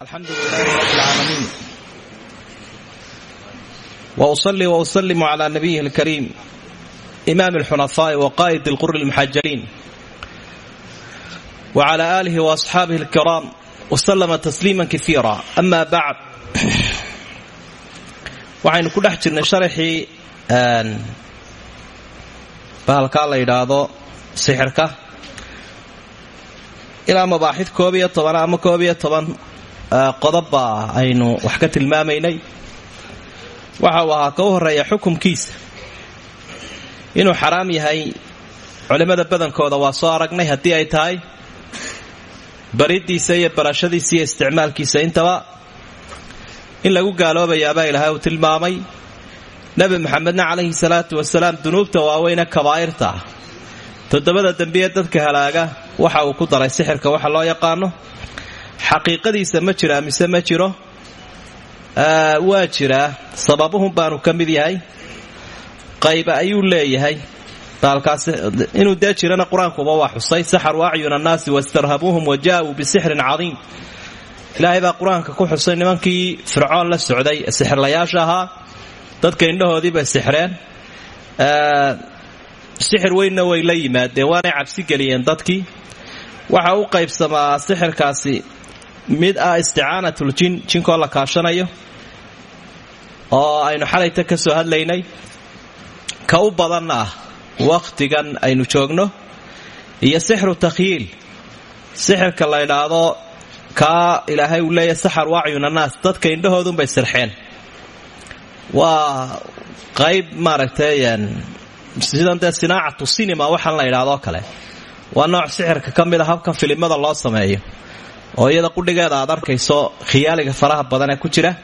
alxamdu lilahi rab lcaalamiin wa usalli wa usalimu calaa nabiyihi alkariim imaami alxunafaa'i wa qaa'id ilquri lmuxajaliin wa calaa aalihi wa asxaabihi alkiraam wasalama tasliima kafiira ama bacd waxaynu ku dhex jirnay sharaxii bahalkaa la yidhaahdo sixirka. Ilaa mabaaxid koob iyo toban ama koob iyo toban qodobba aynu wax ka tilmaamaynay. Waxa uu ahaa ka u horreeya xukumkiisa. Inuu xaraam yahay culimmada badankooda waa soo aragnay haddii ay tahay. Bariddiisa iyo barashadiisa iyo isticmaalkiisa intaba in lagu gaaloobayaabaa ilaahay uu tilmaamay. Nebi maxamedna calayhi salaatu wasalaam dunuubta waaweyne kabaa'irta. Ah toddobada dembiye dadka halaaga waxa uu ku daray sixirka waxa loo yaqaano xaqiiqadiisa ma jiraa mise ma jiro waa jiraa sababuhun baanu ka mid yahay. Qayba ayuu leeyahay. Baalkaas inuu dee jirana qur'aankuba waa xusay. Saxaruu acyuna annaasi wastarhabuuhum wa jaa'uu ilaahay baa qur'aanka ku xusay nimankii fircoon la socday sixirlayaasha dadka indhahoodii bay sixreen sixir weynna way la yimaadeen waanay cabsi geliyeen dadkii. Waxa u qaybsamaa sixirkaasi mid ah isticaanatul jin jinkoo la kaashanayo oo aynu xalayta ka soo hadlaynay ka u badanna ah wakhtigan aynu joogno iyo sixru takhyiil sixirka la ydhaahdo kaa ilaahay uu leeyahy saxar wacyun annaas dadka indhahoodunbay sirxeen. Waa qayb maaragtay sidan dee sinaacatu sinima waxaan la yidhahdoo kale waa nooc sixirka ka mid a habkan filimada loo sameeyo oo iyada qudhigeeda aad arkayso khiyaaliga faraha badan ee ku jira.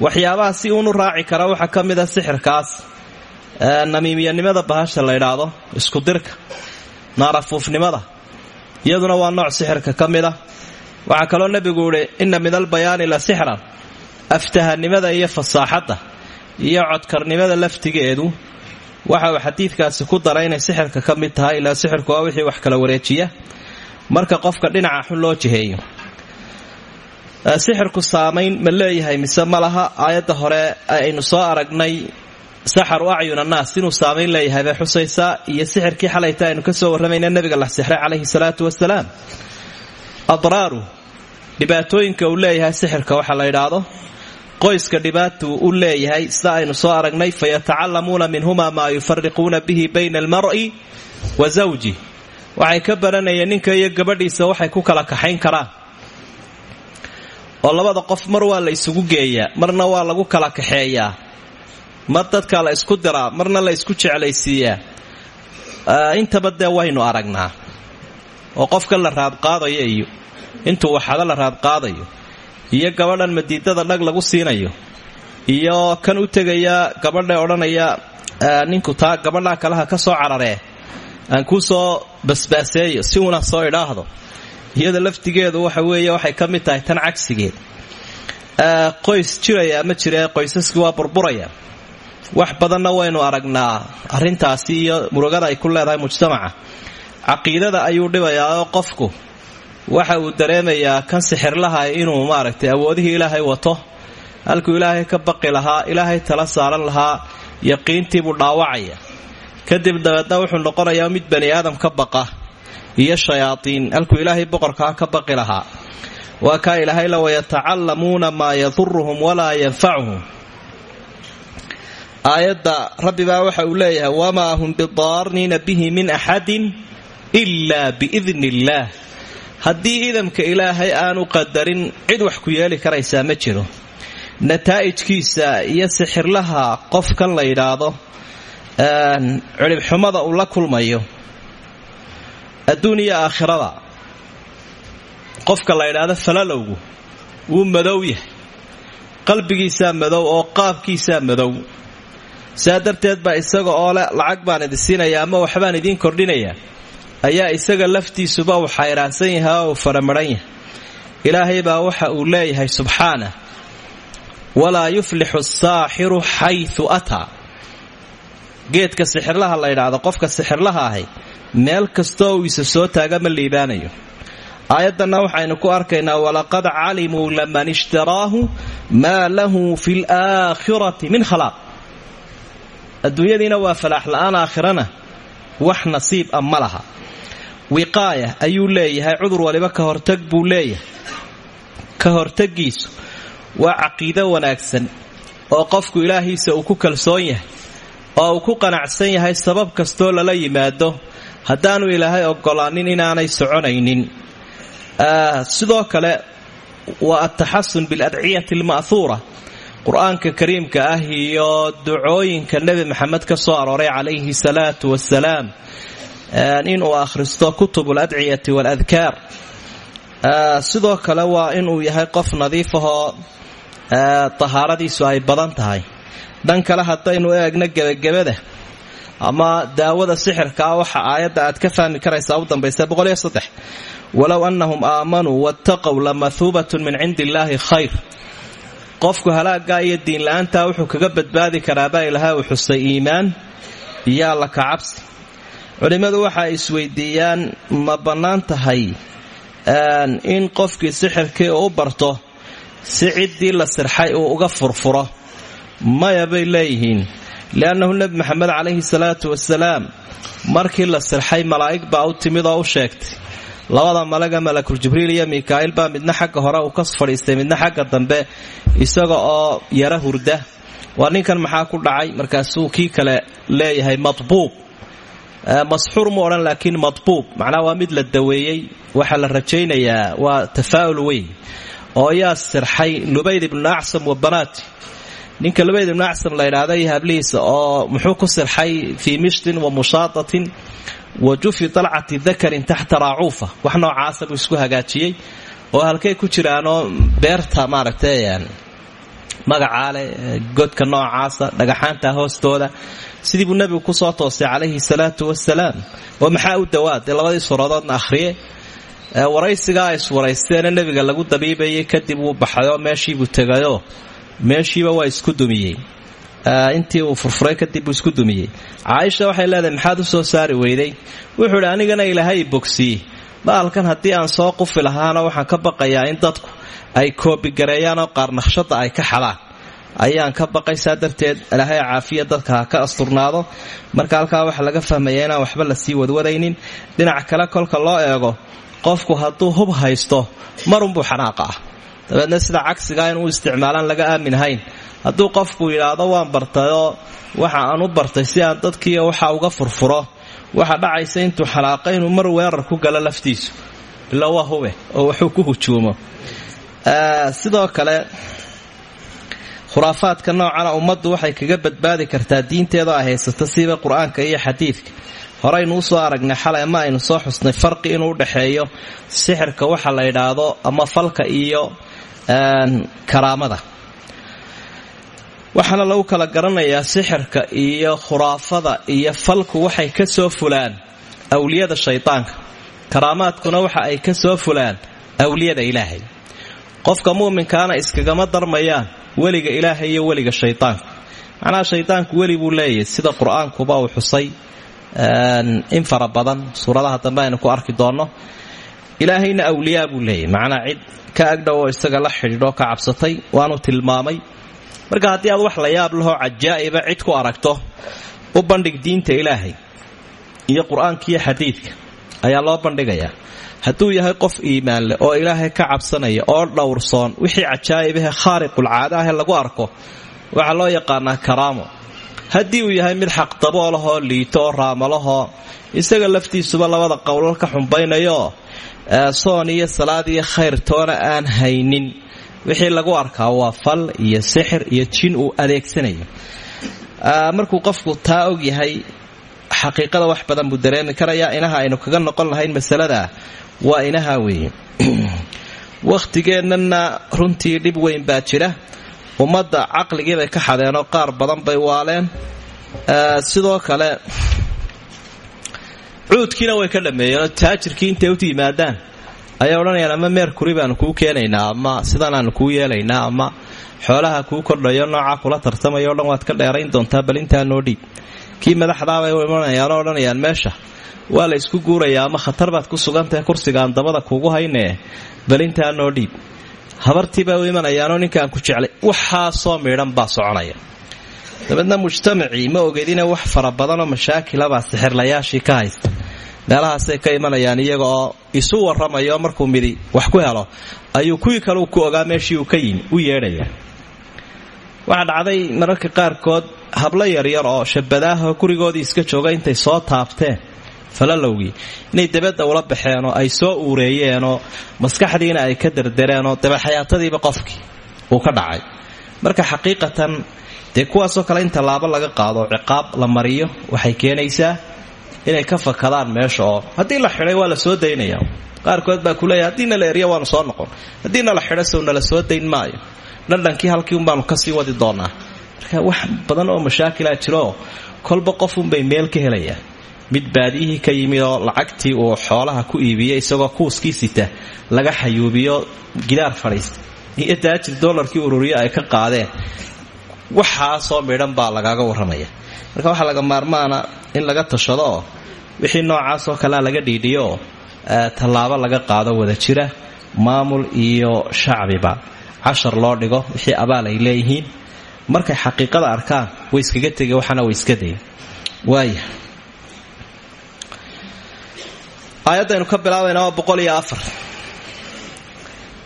Waxyaabaha si uunu raaci kara waxaa ka mid a sixirkaas. Namiimiyanimada bahasha la yidhaahdo iskudirka naarafuufnimada. Iyaduna waa nooc sixirka ka mid a waxaa kaloo nebigu ihi inna min albayaani la sixran. Aftahanimada iyo fasaaxadda iyo codkarnimada laftigeedu. Waxa uu xadiidkaasi ku daray inay sixirka ka mid tahay ilaa sixirku waa wixii wax kala wareejiya marka qofka dhinaca xun loo jiheeyo. Sixirku saamayn ma leeyahay mise ma laha? Aayadda hore aynu soo aragnay saxaru acyun annaas inuu saamayn leeyahay bay iyo sixirkii xalayta aynu ka soo warramayna nebiga la sixray calayhi salaatu wasalaam adraaru dhibaatooyinka uu leeyahay sixirka waxa la yidhaahdo. Qoyska dhibaatuu u leeyahay sida aynu soo aragnay fayatacallamuuna minhuma maa yufariquuna bihi bayna almar'i wa zawji waxay ka baranayeen ninka iyo gabadhiisa waxay ku kala kaxayn karaan. Oo labada qof mar waa la isugu geeyaa marna waa lagu kala kaxeeyaa. Mar dadka la isku diraa marna la isku jeclaysiiyaa. Intaba dee waynu aragnaa. Oo qofka la raadqaadayo iyo intuu waxada la raadqaadayo iyo gabadhan madiidada dhag lagu siinayo. Iyo kan u tegaya gabadha odhanaya ninku taa gabadhaa kalaha ka soo cararee aan kuu soo basbaaseeyo si una soo idhaahdo. Iyada laftigeedu waxa weeye waxay ka mid tahay tan cagsigeed. Qoys jiraya ma jire qoysaskii waa burburaya. Wax badanna waynu aragnaa. Arrintaasi iyo murugada ay ku leedahay mujtamaca. Caqiidada ayuu dhibayaa oo qofku waxa uu dareemayaa kan sixirlaha inuu maaragtay awoodihii ilaahay wato. Halkuu ilaahay ka baqi lahaa ilaahay tala saaran lahaa yaqiintiibuu dhaawacaya kadib dabeedna wuxuu noqonayaa mid bani aadam ka baqa iyo shayaaiin halkuu ilaahay boqorkaa ka baqi lahaa. Waa kaa ilaahay la wayatacallamuuna maa yaduruhum walaa yanfacuhum aayadda rabbibaa waxa uu leeyahay wamaa hum bidaarniina bihi min axadin ilaa biidni illaah haddii idamka ilaahay aanu qadarin cid wax ku yeeli karaysaa ma jiro. Nataa'ijkiisa iyo sixirlaha qofkan la yidhaahdo cidhibxumada uu la kulmayo. Adduun iyo aakhirada. Qofka la yidhaahdo falalowgu wuu madow yahay. Qalbigiisaa madow oo qaabkiisaa madow. Saa darteed baa isaga oo le lacag baan idin siinaya ama waxbaan idiin kordhinayaa. Ayaa isaga laftiisuba uu xayraansan yahay oo uu faramaran yahay. Ilaahay baa waxa uu leeyahay subxaanah walaa yuflixu asaaxiru xayu ataa geedka sixirlaha la ydhaahdo qofka sixirlaha ahay meel kastoo uu isa soo taaga ma liibaanayo. Aayaddanna waxaynu ku arkaynaa walaqad calimuu laman ishtaraahu maa lahu fi laakhirati min khalaaq. Adduunyadiina waa falaax la'aan aakhirana wax nasiib a ma laha. Wiqaaya ayuu leeyahay cudur waliba ka hortag buu leeyahay. Ka hortagiisu waa caqiido wanaagsan oo qofku ilaahiisa uu ku kalsoon yahay oo uu ku qanacsan yahay sabab kastoo lala yimaado haddaanu ilaahay ogolaanin inaanay soconaynin. Sidoo kale waa ataxasun biladciyati alma'huura qur'aanka kariimka ah iyo ducooyinka nebi maxamed ka soo arooray calayhi salaatu wasalaam inuu akhristo kutub aladciyati waaladkaar sidoo kale waa inuu yahay qof nadiif ahoo tahaaradiisu ay badan tahay dhan kale haddaynu eegno gebagabada ama daawada sixirkaa waxa aayadda aad ka fahmi karaysaa u dambaysa walow annahum aamanuu wattaqow lamahuubatun min cindi illaahi khayr. Qofku halaagaa iyo diinla-aantaa wuxuu kaga badbaadi karaabaa ilahay uu xusay iimaan. Iyo alla kacabsi culimmadu waxa ay isweydiiyaan ma bannaan tahay in qofkii sixirkii uu barto si ciddii la sirxay uu uga furfuro maya bay leeyihiin. Liannahu nebi maxamed calayhi salaatu wasalaam markii la sirxay malaa'ig baa u timid oo u sheegtay labada malaga malakul jibriil iyo mikaa'il baa midna xagga hore uu ka fadhiistay midna xagga dambe isaga oo yara hurda. Waa ninkan maxaa ku dhacay? Markaasuu kii kale leeyahay madbuub. Masxuur mu odhan laakiin madbuub. Macnaha waa mid la daweeyey waxaa la rajaynayaa waa tafaa'ul weyn oo yaa sirxay lubayd ibnu acsam wa banaati ninka lubayd ibnu acsam la ydhaahda iyo hablihiisa oo muxuu ku sirxay fii mishtin wa mushaatatin wa jufi dalcati dakarin taxta raacuufa. Wax isku hagaajiyey oo halkay ku jiraanoo beerta maaragtay magacaa leh godka noocaasa dhagaxaanta hoostooda. Sidii buu nebigu ku soo toosay calayhi salaatu wasalaam oo maxaa dawaad? Labadii suuradoodna akhriye waraysigaa ay iswaraysteena nebiga lagu dabiibayay kadib wuu baxayoo meeshiibuu tegayoo meeshiiba waa isku dumiyey. Intii uu furfuray kadib buu isku dumiyey. Caaisha waxay leedahay maxaad u soo saari weyday? Wuxuu idhi anigana ilaahay bogsiye baalkan haddii aan soo qufi lahaana waxaan ka baqayaa in dadku ay koobigareeyaanoo qaar naqshada ay ka xadaan. Ayaan ka baqaysaa darteed ilaahay caafiya dadka ka asturnaado. Marka halkaa waxaa laga fahmaya inaan waxba la sii wadwadaynin dhinac kale kolka loo eego qofku hadduu hub haysto marunbuu xanaaqa ah dabeedna sida cagsigaa inuu isticmaalaan laga aaminhayn hadduu qofku yidhaahdo waan bartayoo waxa aan u bartay si aan dadkiiyo waxa uga furfuro. Waxa dhacaysa intuu xalaaqa inuu mar weerar ku galo laftiisu. Ila waa oo wuxuu ku hujuumo. Sidoo kale khuraafaadka noocana ummaddu waxay kaga badbaadi kartaa diinteeda ay haysato siba qur'aanka iyo xadiidka. Horeynu u soo aragnay xalay ama aynu soo xusnay farqi inuu udhaxeeyo sixirka waxa la yidhaahdo ama falka iyo karaamada. Waxaana lagu kala garanayaa sixirka iyo khuraafada iyo falku waxay ka soo fulaan awliyada shaydaanka karaamaadkuna waxa ay ka soo fulaan awliyada ilaahay. Qofka mu'minkaana iskagama darmayaan weliga ilaahay iyo weliga shaydaanka macnaha shaydaanku weli buu leeyahay sida qur'aankuba uu xusay. In fara badan. Suuradaha dambe aynu ku arki doonno ilaahayna awliyaa buu leeyahy macnaa cid ka agdhow isaga la xidhiidhoo ka cabsatay waanu tilmaamay. Marka haddii aad wax la yaab lahoo cajaa'iba cid ku aragto u bandhig diinta ilaahay iyo qur'aanka iyo xadiidka ayaa loo bandhigayaa. Hadduu yahay qof iimaan leh oo ilaahay ka cabsanaya oo dhowrsoon wixii cajaa'ibahe khaariqulcaada ahe lagu arko waxaa loo yaqaanaa karaamo. Haddii uu yahay mid xaqdaboolahoo liito oo raamalahoo isaga laftiisuba labada qowlal ka xumbaynayooo soon iyo salaad iyo khayr toona aan haynin. Wixii lagu arkaa waa fal iyo sixir iyo jin uu adeegsanayo. Markuu qofku taa og yahay xaqiiqada wax badan buu dareemi karayaa. Inaha aynu kaga noqon lahayn masalada waa inaha weeye. Wakhtigeennana runtii dhib weyn baa jira. Ummadda caqligii bay ka xadeenoo qaar badan bay waaleen. Sidoo kale cuudkiina way ka dhammeeyeenoo taajirkii intay u yimaadaan ayay odhanayaan ama meerkuri baanu kuu keenaynaa ama sidanaanu kuu yeelaynaa ama xoolaha kuu kordhayo noocaa kula tartamayo o dhan waad ka dheerayn doontaa bal intaa noo dhiib kii madaxdaabay u imanayaanoo odhanayaan meesha waa la isku guurayaa ama khatar baad ku sugantahay kursigaan dabada kuugu haynee balintaa noo dhiib habartiibay u imanayaanoo ninkaan ku jeclay waxaasoo miidhan baa soconaya dabeedna mujtamacii ma ogedina wax fara badanoo mashaakilabaa sixirlayaashii ka haysta. Meelahaasay ka imanayaan iyaga oo isu warramayo markuu midi wax ku helo ayuu kuwii kaleu ku ogaa meeshii uu ka yimi u yeedhaya. Waxaa dhacday mararka qaarkood hablo yaryar oo shabadaahoo gurigoodii iska jooga intay soo taabteen. Falalowgii inay dabadda ula baxeenoo ay soo uureeyeenoo maskaxdiina ay ka derdereenoo dabaxayaatadiiba qofkii uu ka dhacay. Marka xaqiiqatan dee kuwaasoo kale in tallaabo laga qaado ciqaab la mariyo waxay keenaysaa inay ka fakadaan meesha oo haddii la xidhay waa la soo daynaya. Qaarkood baa kuleeya haddiina la erya waanu soo noqon. Haddiina la xidho sow nala soo dayn maayo. Dhandhankii halkii unbaanu ka sii wadi doonaa. Marka wax badan oo mashaakilaa jirooo kolba qofunbay meel ka helayaan. Mid baadiyihii ka yimid oo lacagtii uu xoolaha ku iibiyey isagoo kuuskii laga xayuubiyo gidaar fadhiista iyo daajir dolarkii ururiyo ay ka qaadeen waxaasoo midhan baa lagaaga warramaya. Marka waxaa laga maarmaana in laga tashado oo wixii noocaasoo kalea laga dhiidhiyo oo tallaabo laga qaado wada jira maamul iyo shacbiba. Cashar loo dhigo wixii abaal ay leeyihiin. Markay xaqiiqada arkaan way iskaga tege waxaana way iska dayn waaya aayadaynu ka bilaabayna waa boqol iyo afar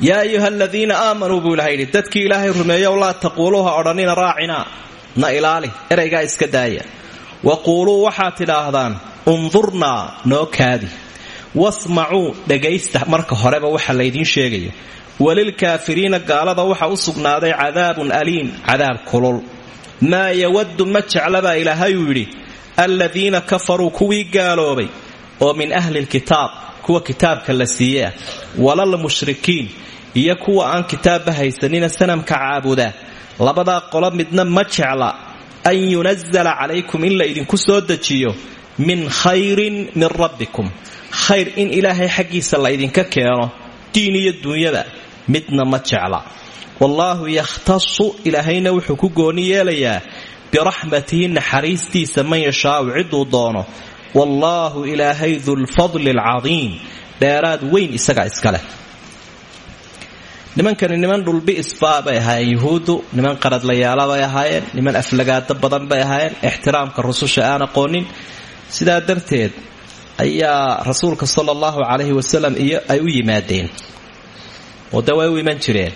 yaa ayuha aladiina aamanuu buu ilaha yidhi dadkii ilaahay rumeeyow laa taquuluuha odhanina raacinaa na ilaali eraygaa iska daaya. Wa quuluu waxaad tidhaahdaan undurnaa noo kaadi. Wasmacuu dhagaysta marka horeba waxa laydiin sheegayo. Walilkaafiriina gaalada waxa u sugnaaday cadaabun aliim cadaab kulul. Maa yawaddu ma jeclabaa ilaahayuu yidhi aladiina kafaruu kuwii gaaloobay oo min ahli lkitaab kuwa kitaabka la siiye ah walal mushrikiin iyo kuwa aan kitaabba haysanina sanamka caabuda. Labadaa qolo midna ma jecla an yunazala calaykum in la idinku soo dejiyo min khayrin min rabbikum. Khayr in ilaahay xaggiisa la ydinka keeno diin iyo duunyada midna ma jecla. Wallaahu yakhtasu ilaahayna wuxuu ku gooni yeelayaa biraxmatihi naxariistiisa man yashaau ciduu doono. Wallaahu ilaahay dulfadli alcadiim dheeraad weyn isagaa iskaleh nimankani niman dhulbi'isbaa bay ahaayeen yuhuuddu niman qaradlayaala bay ahaayeen niman aflagaado badan bay ahaayeen ixtiraamka rususha aan aqoonin. Sidaa darteed ayaa rasuulka sala allahu calayhi wasalam ay u yimaadeen. Oo de way jireen.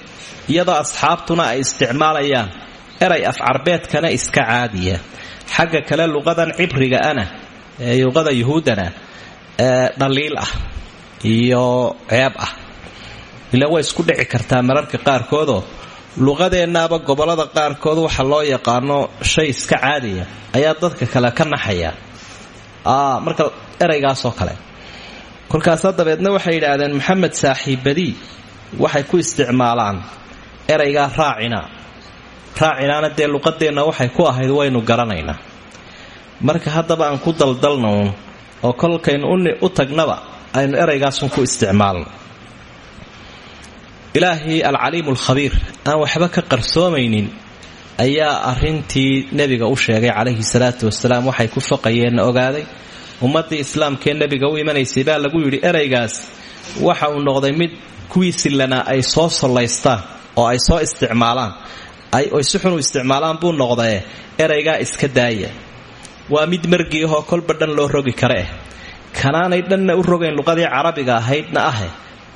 Iyadoo asxaabtuna ay isticmaalayaan eray afcarbeedkana iska caadiya xagga kale luqadan cibriga ana ee luqada yuhuuddana dhaliil ah iyo ceeb ah ila way isku dhici kartaa mararka qaarkoodoo. Luqadeennaaba gobollada qaarkood waxa loo yaqaano shay iska caadiya ayaa dadka kale ka naxaya. Marka eraygaasoo kale. Kolkaasaa dabeedna waxay yidhaahdeen maxamed saaxiibadii waxay ku isticmaalaan eraygaa raacina. Raacinaana dee luqadeenna waxay ku ahayd waynu garanaynaa. Marka haddaba aan ku daldalnaun oo kolkaynu u tagnaba aynu eraygaasun ku isticmaalno ilaahii alcaliimu alkhabiir aan waxba ka qarsoomaynin ayaa arintii nebiga u sheegay calayhi salaatu wasalaam waxay ku faqayeenna ogaaday ummaddii islaamkee nebiga u imanaysay baa lagu yidhi eraygaas waxa uu noqday mid kuwii sillanaa ay soo sallaystaan oo ay soo isticmaalaan oy si xun u isticmaalaan buu noqdae eraygaa iska daaya. Waa mid margii ahoo kolba dhan loo rogi kare eh. Kanaanay dhanna u rogayn luqadii carabiga ahaydna ahe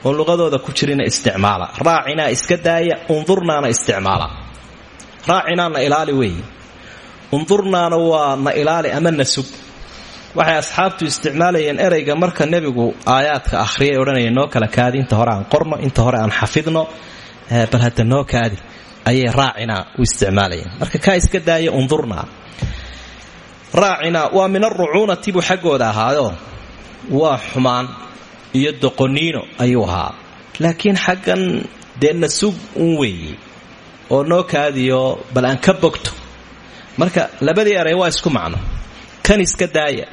oon luqadooda ku jirina isticmaala. Raacinaa iska daaya undurnaana isticmaala. Raacinaana ilaali weeye undurnaana waa na ilaali ama na waxay asxaabtu isticmaalayeen erayga marka nebigu aayaadka akhriyay odhanayeen noo kala kaadi hore aan qorno inta hore aan xafidno bal hadda noo kaadi ayay raacinaa u isticmaalayeen. Marka kaa iska daaya undurnaa raacina waa min arucuunati buu xaggooda ahaayo waa xumaan iyo doqoniino ayuu ahaa. Laakiin xaggan dee nasug un weeye oo noo kaadiyo bal aan ka bogto. Marka labadii eray waa isku macno. Kan iska daaya.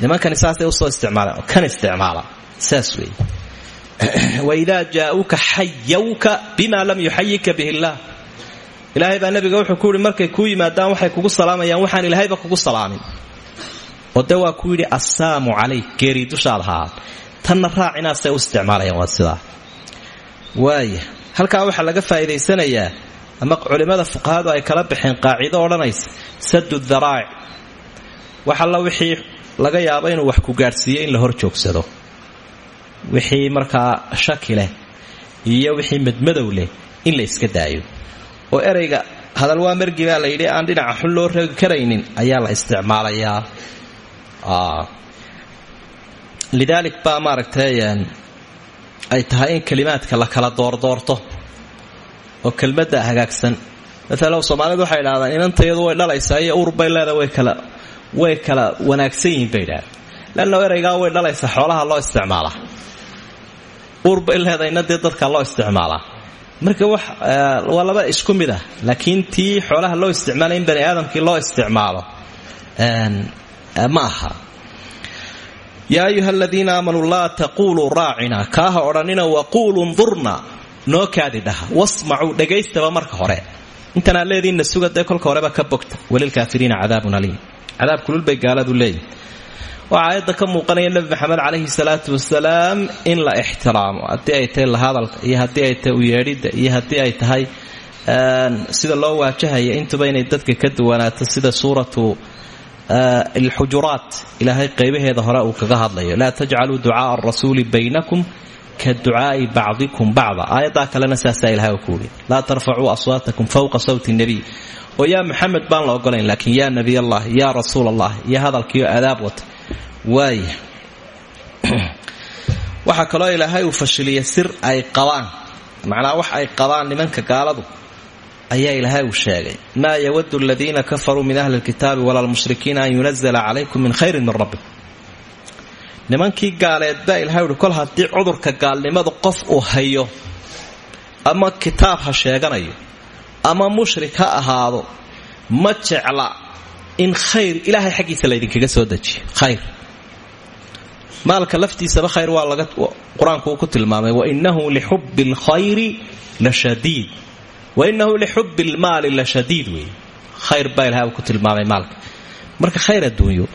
Nimankani saasay u soo isticmaalaan. Kan isticmaala. Saas weeye waidaa jaauuka xayawka bima lam yuxayika bihi illaah. Ilaahay baa nabiga wuxuu ku yidhi markay kuu yimaadaan waxay kugu salaamayaan. Waxaan ilaahayba kugu salaamin. Oo waa ku yidhi assaamu calayk geerii dushaad tanna raacinaasay u isticmaalayaan waa sidaa waaya halkaa waxaa laga faa'iidaysanayaa ama culimmada fuqahadu ay kala baxeen qaacido odhanaysa sadu daraa'ic wax alla wixii laga yaabo inuu wax ku gaadhsiiyo in la hor joogsado. Wixii markaa shaki leh iyo wixii madmadow leh in la iska daayo. Oo ereyga hadal waa margi baa la yidhi aan dhinaca xun loo reegi karaynin ayaa la isticmaalayaa lidaalik baa maaragtay ay tahay in kalimaadka la kala doordoorto oo kelmadda hagaagsan. Maala soomaalidu waxay idhahdaan inantayadu way dhalaysaa iyo urbay leeda way kala wanaagsan yihiin bay idhahdeen eraygaa way dhalaysaa xoolaha loo isticmaalaa urbay leedayna dee dadka loo isticmaalaa marka wax waa laba isku mid ah. Laakiin tii xoolaha loo isticmaalay in bani aadamkii loo isticmaalo ma aha yaa ayuha aladiina aamanuu laa taquuluu raacina kaaha odhanina waquuluu ndurna noo kaadi dhaha wasmacuu dhagaystaba marka hore intanaa leediinna suga dee horeba ka bogta walilkaafiriina cadaabun aliim cadaab kulul bay gaaladu leeyihiin waxaa aayadda ka muuqanaya nebi maxamed calayhi salaatu wasalaam in la ixtiraamo haddii ay tahay lahadalka iyo haddii ay tahay uyeedhidda iyo haddii ay tahay sida loo waajahaya intuba inay dadka ka duwanaato sida suuratu alxujuraat ilaahay qaybaheeda hore uu kaga hadlayo laa tajcaluu ducaaa arasuuli baynakum ka ducaai bacdikum bacda aayaddaa kalena saasaa ilahay ku yidhi laa tarfacuu aswaatakum fowqa sawti nebiy oo yaa maxamed baan la ogolayn laakiin yaa nebiy allah yaa rasuul allah iyo hadalkiio adaab wata waaya waxaa kaloo ilaahay uu fashiliya sir ay qabaan ay qabaan nimanka gaaladu ayaa ilaahay uu sheegay maa yawadu aladiina kafaruu min ahli lkitaabi wala lmushrikiina an yunazla calaykum min khayrin min rabbi nimankii gaaleed baa ilahay kol haddii cudurka gaalnimadu qof uu hayo ama kitaab ha sheeganayo ama mushrik ha ahaado ma jecla in khayr ilaahay xaggiisa laydinkaga soo dejiyo. Khayr. Maalka laftiisaba khayr waa laga qur'aanku ku tilmaamay wainahu lixubbi lkhayri la shadiid wainahu lixubbi lmaali la shadiid wey khayr baa ilahay ku tilmaamay maalka marka khayr adduunyo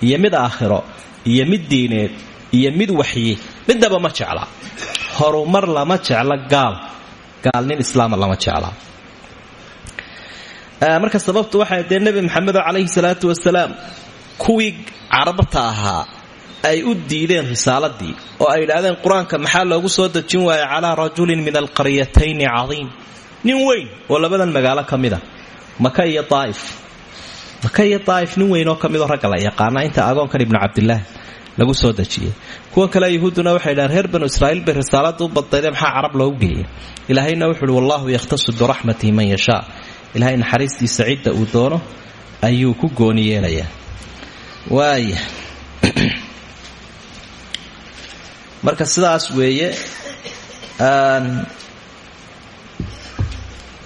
iyo mid aakhiro iyo mid diineed iyo mid waxyi midnaba ma jecla horumar lama jecla gaal gaalnin islaama lama jecla marka sababtu waxay dee nebi maxamedo calayhi salaatu wasalaam kuwii carabta ahaa ay u diideen risaaladii oo ay idhaahdeen qur'aanka maxaa loogu soo dejin waaya calaa rajulin min alqaryatayni cadiim nin weyn. Oo labadan magaalo ka mid a maka iyo daa'if maka iyo daa'if nin weyn oo ka midoo ragga la yaqaana inta agoonkan ibnu cabdilaah lagu soo dejiyey kuwa kale yuhuudduna waxay dhahaan reer banu israa'iil bay risaalada u baddaydee maxaa carab loogu geeyey ilaahayna wuxu uhi wallahu yakhtasu biraxmatihi man yashaa. Ilahay naxariistiisa cidda uu doono ayuu ku gooni yeelayaa. Marka sidaas weeye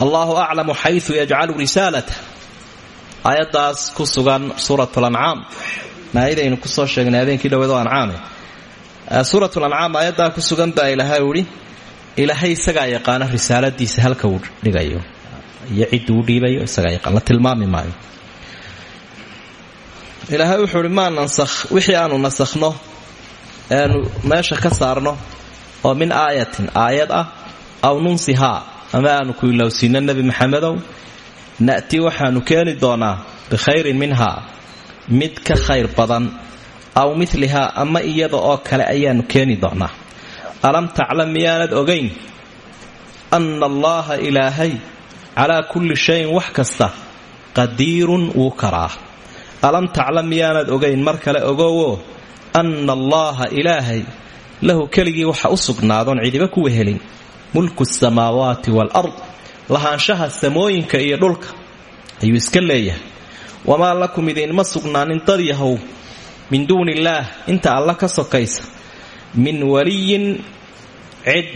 allahu aclamu xayu yajcalu risaalata aayaddaas ku sugan suurat lancaam maayadaynu ku soo sheegnay habeenkii dhowado ancaame suurat lancaam aayaddaa ku sugan baa ilaahay uhi ilaahay isagaa yaqaana risaaladiisa halka uu dhigayo iyo cidduu u dhiibayo isagaa yaqaan la tilmaami maayo. Ilaahay wuxuu uhi maa nansakh wixii aanu nasakhno eanu meesha ka saarno oo min aayatin aayad ah aw nunsihaa ama aanu ku ilowsiino nebi maxamedow na'ti waxaanu keeni doonaa bikhayrin minhaa mid ka khayr badan aw milihaa ama iyada oo kale ayaanu keeni doonaa. Alam taclam miyaanad ogayn anna allaaha ilaahay calaa kulli shayin wax kasta qadiirun wuu karaa. Alam taclam miyaanad ogayn mar kale ogowo anna allaaha ilaahay lahu keligii waxa u sugnaadoon cidiba kuwa helin mulku samaawaati waalard lahaanshaha samooyinka iyo dhulka ayuu iska leeyahay. Wamaa lakum idinma sugnaanin dad yahow min duuni illaah inta alla ka sokaysa min waliyin cid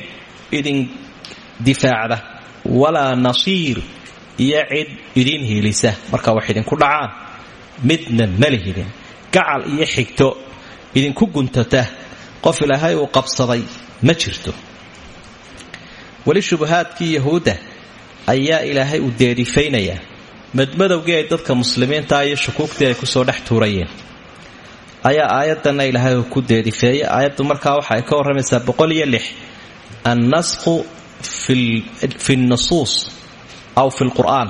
idin difaacda walaa nasiir iyo cid idiin hiilisa. Marka wax idinku dhacaan midna malihidin gacal iyo xigto idinku guntata qof ilaahay uu qabsaday ma jirto weli shubahaadkii yahuudda ayaa ilaahay uu deerifaynayaa madmadowgii ay dadka muslimiinta iyo shukuugtii ay ku soo dhex tuurayeen. Ayaa aayaddanna ilaahay uu ku deerifeeyay aayaddu markaa waxa ka warramaysaa boqol iyo lix. Annasqu fi nusuus aw fi lqur'aan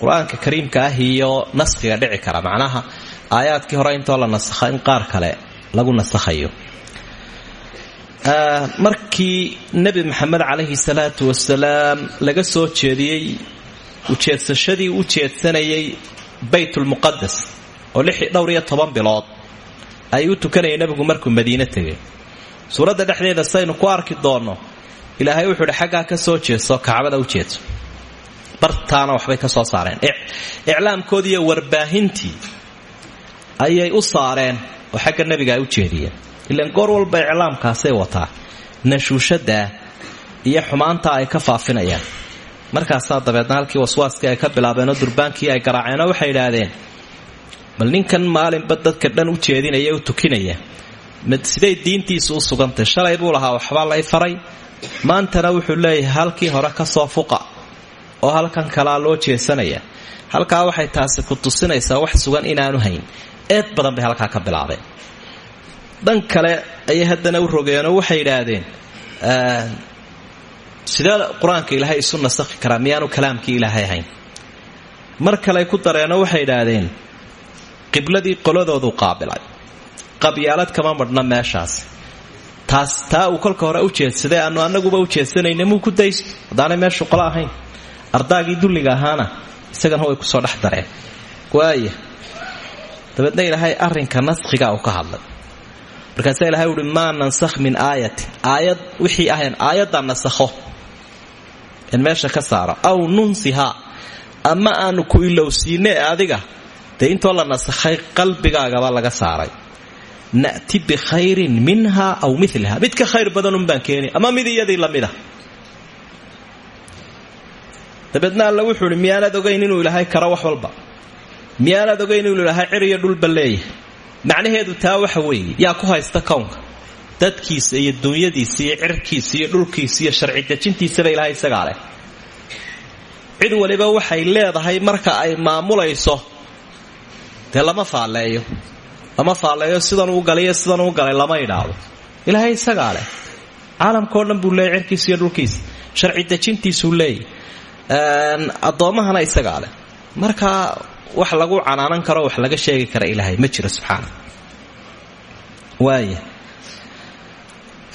qur'aanka kariimka ah iyo naskhiga dhici kara. Macnaha aayaadkii hore intoo la nasakha in qaar kale lagu nasakhayo markii nebi maxamed calayhi salaatu wasalaam laga soo jeediyey ujeedsashadii u jeedsanayay baytulmuqadas oo dhowr iyo toban bilood ay u tukanayay nebigu markuu madiine tegay suuradda dhexdeeda saynu ku arki doonno ilaahay wuxuu idhi xaggaa ka soo jeeso kacbada u jeedso bartaana waxbay ka soo saareen. Iclaamkoodii iyo warbaahintii ayay u saareen oo xagga nebiga ay u jeediyeen ilaan goor walba iclaamkaasay wataa. Nashuushadaa iyo xumaantaa ay ka faafinayaan. Markaasaa dabeedna halkii waswaaskii ay ka bilaabeenoo durbaankii ay garaaceenoo waxay idhaahdeen bal ninkan maalinba dadka dhan u jeedinaya u tukinaya. Siday diintiisu u sugantay shalay buu lahaa waxbaa lay faray. Maantana wuxuu leeyahay halkii hore ka soo fuqa oo halkan kalaa loo jeesanaya. Halkaa waxay taasi ku tusinaysaa wax sugan inaanu hayn. Eed badan bay halkaa ka bilaabeen dhan kale ayay haddana u rogeenoo waxay idhaahdeen sidee qur'aanka ilaahay isu nasakhi karaa miyaanu kalaamkii ilaahay ahayn. Mar kale ku dareenoo waxay idhaahdeen qibladii qoladoodu qaabilay qabyaalad kama madhna meeshaas. Taas taa uu kolka hore u jeedsaday aanu anaguba u jeedsanayna muu ku dayso haddaanay meeshu qolo ahayn. Ardaagii dulliga ahaana isagana way ku soo dhex dareen. Waaya dabeedna ilaahay arrinka naskhiga uu ka hadlay markaasaa ilahay uhi maa nansakh min aayatin aayad wixii ahayn aayadda nasakho in meesha ka saaro aw nunsihaa ama aanu ku ilowsiine adiga. Dee intoo la nasakhay qalbigaagaba laga saaray. Na'ti bikhayrin minha aw miliha mid ka khayr badanun baan ama mid iyadii la mida dabeedna alla wuxuu ihi miyaanaad inuu ilaahay karo wax walba. Miyaanaad ogayn inuu ilaahay cir dhulba leeyahay macnaheedu taa waxa weeye yaa ku haysta kownka dadkiisa iyo dunyadiisa iyo cirkiisa iyo dhulkiisa iyo sharci dejintiisaba ilaahay isagaa leh. Cid waliba waxay leedahay marka ay maamulayso dee lama faalleeyo lama faalleeyo sidan uu galay iyo sidan uu galay lama idhaahdo. Ilaahay isagaa leh. Caalamkao dhan buu leeyahy cirkiisa iyo dhulkiisa. Sharci dejintiisuu leeyahy addoommahana isagaa leh. Marka wax lagu canaanan karo wax laga sheegi kara ilaahay ma jiro subxaana. Waaya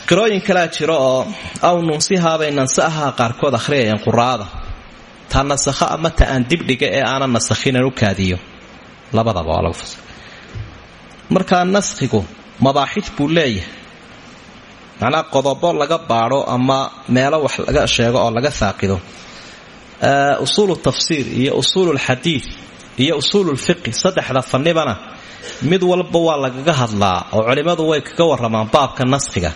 qirooyin kalaa jiro oo aw nunsihaabay nansa'ahaa qaarkood akhriyayeen quraada. Ta nasakho ama ta aan dibdhiga ee aanan nasakhinan u kaadiyo. Labadaba waa lagu fasira markaa naskhigu mabaaxij buu leeyahay. Macnaa qodobo laga baadho ama meelo wax laga sheego oo laga faaqido usuulu tafsiir iyo usuulu lxadiid iyo usuulu lfiqi saddexda fannibana mid walba waa lagaga hadlaa oo culimmadu way kaga waramaan baabka naskhiga.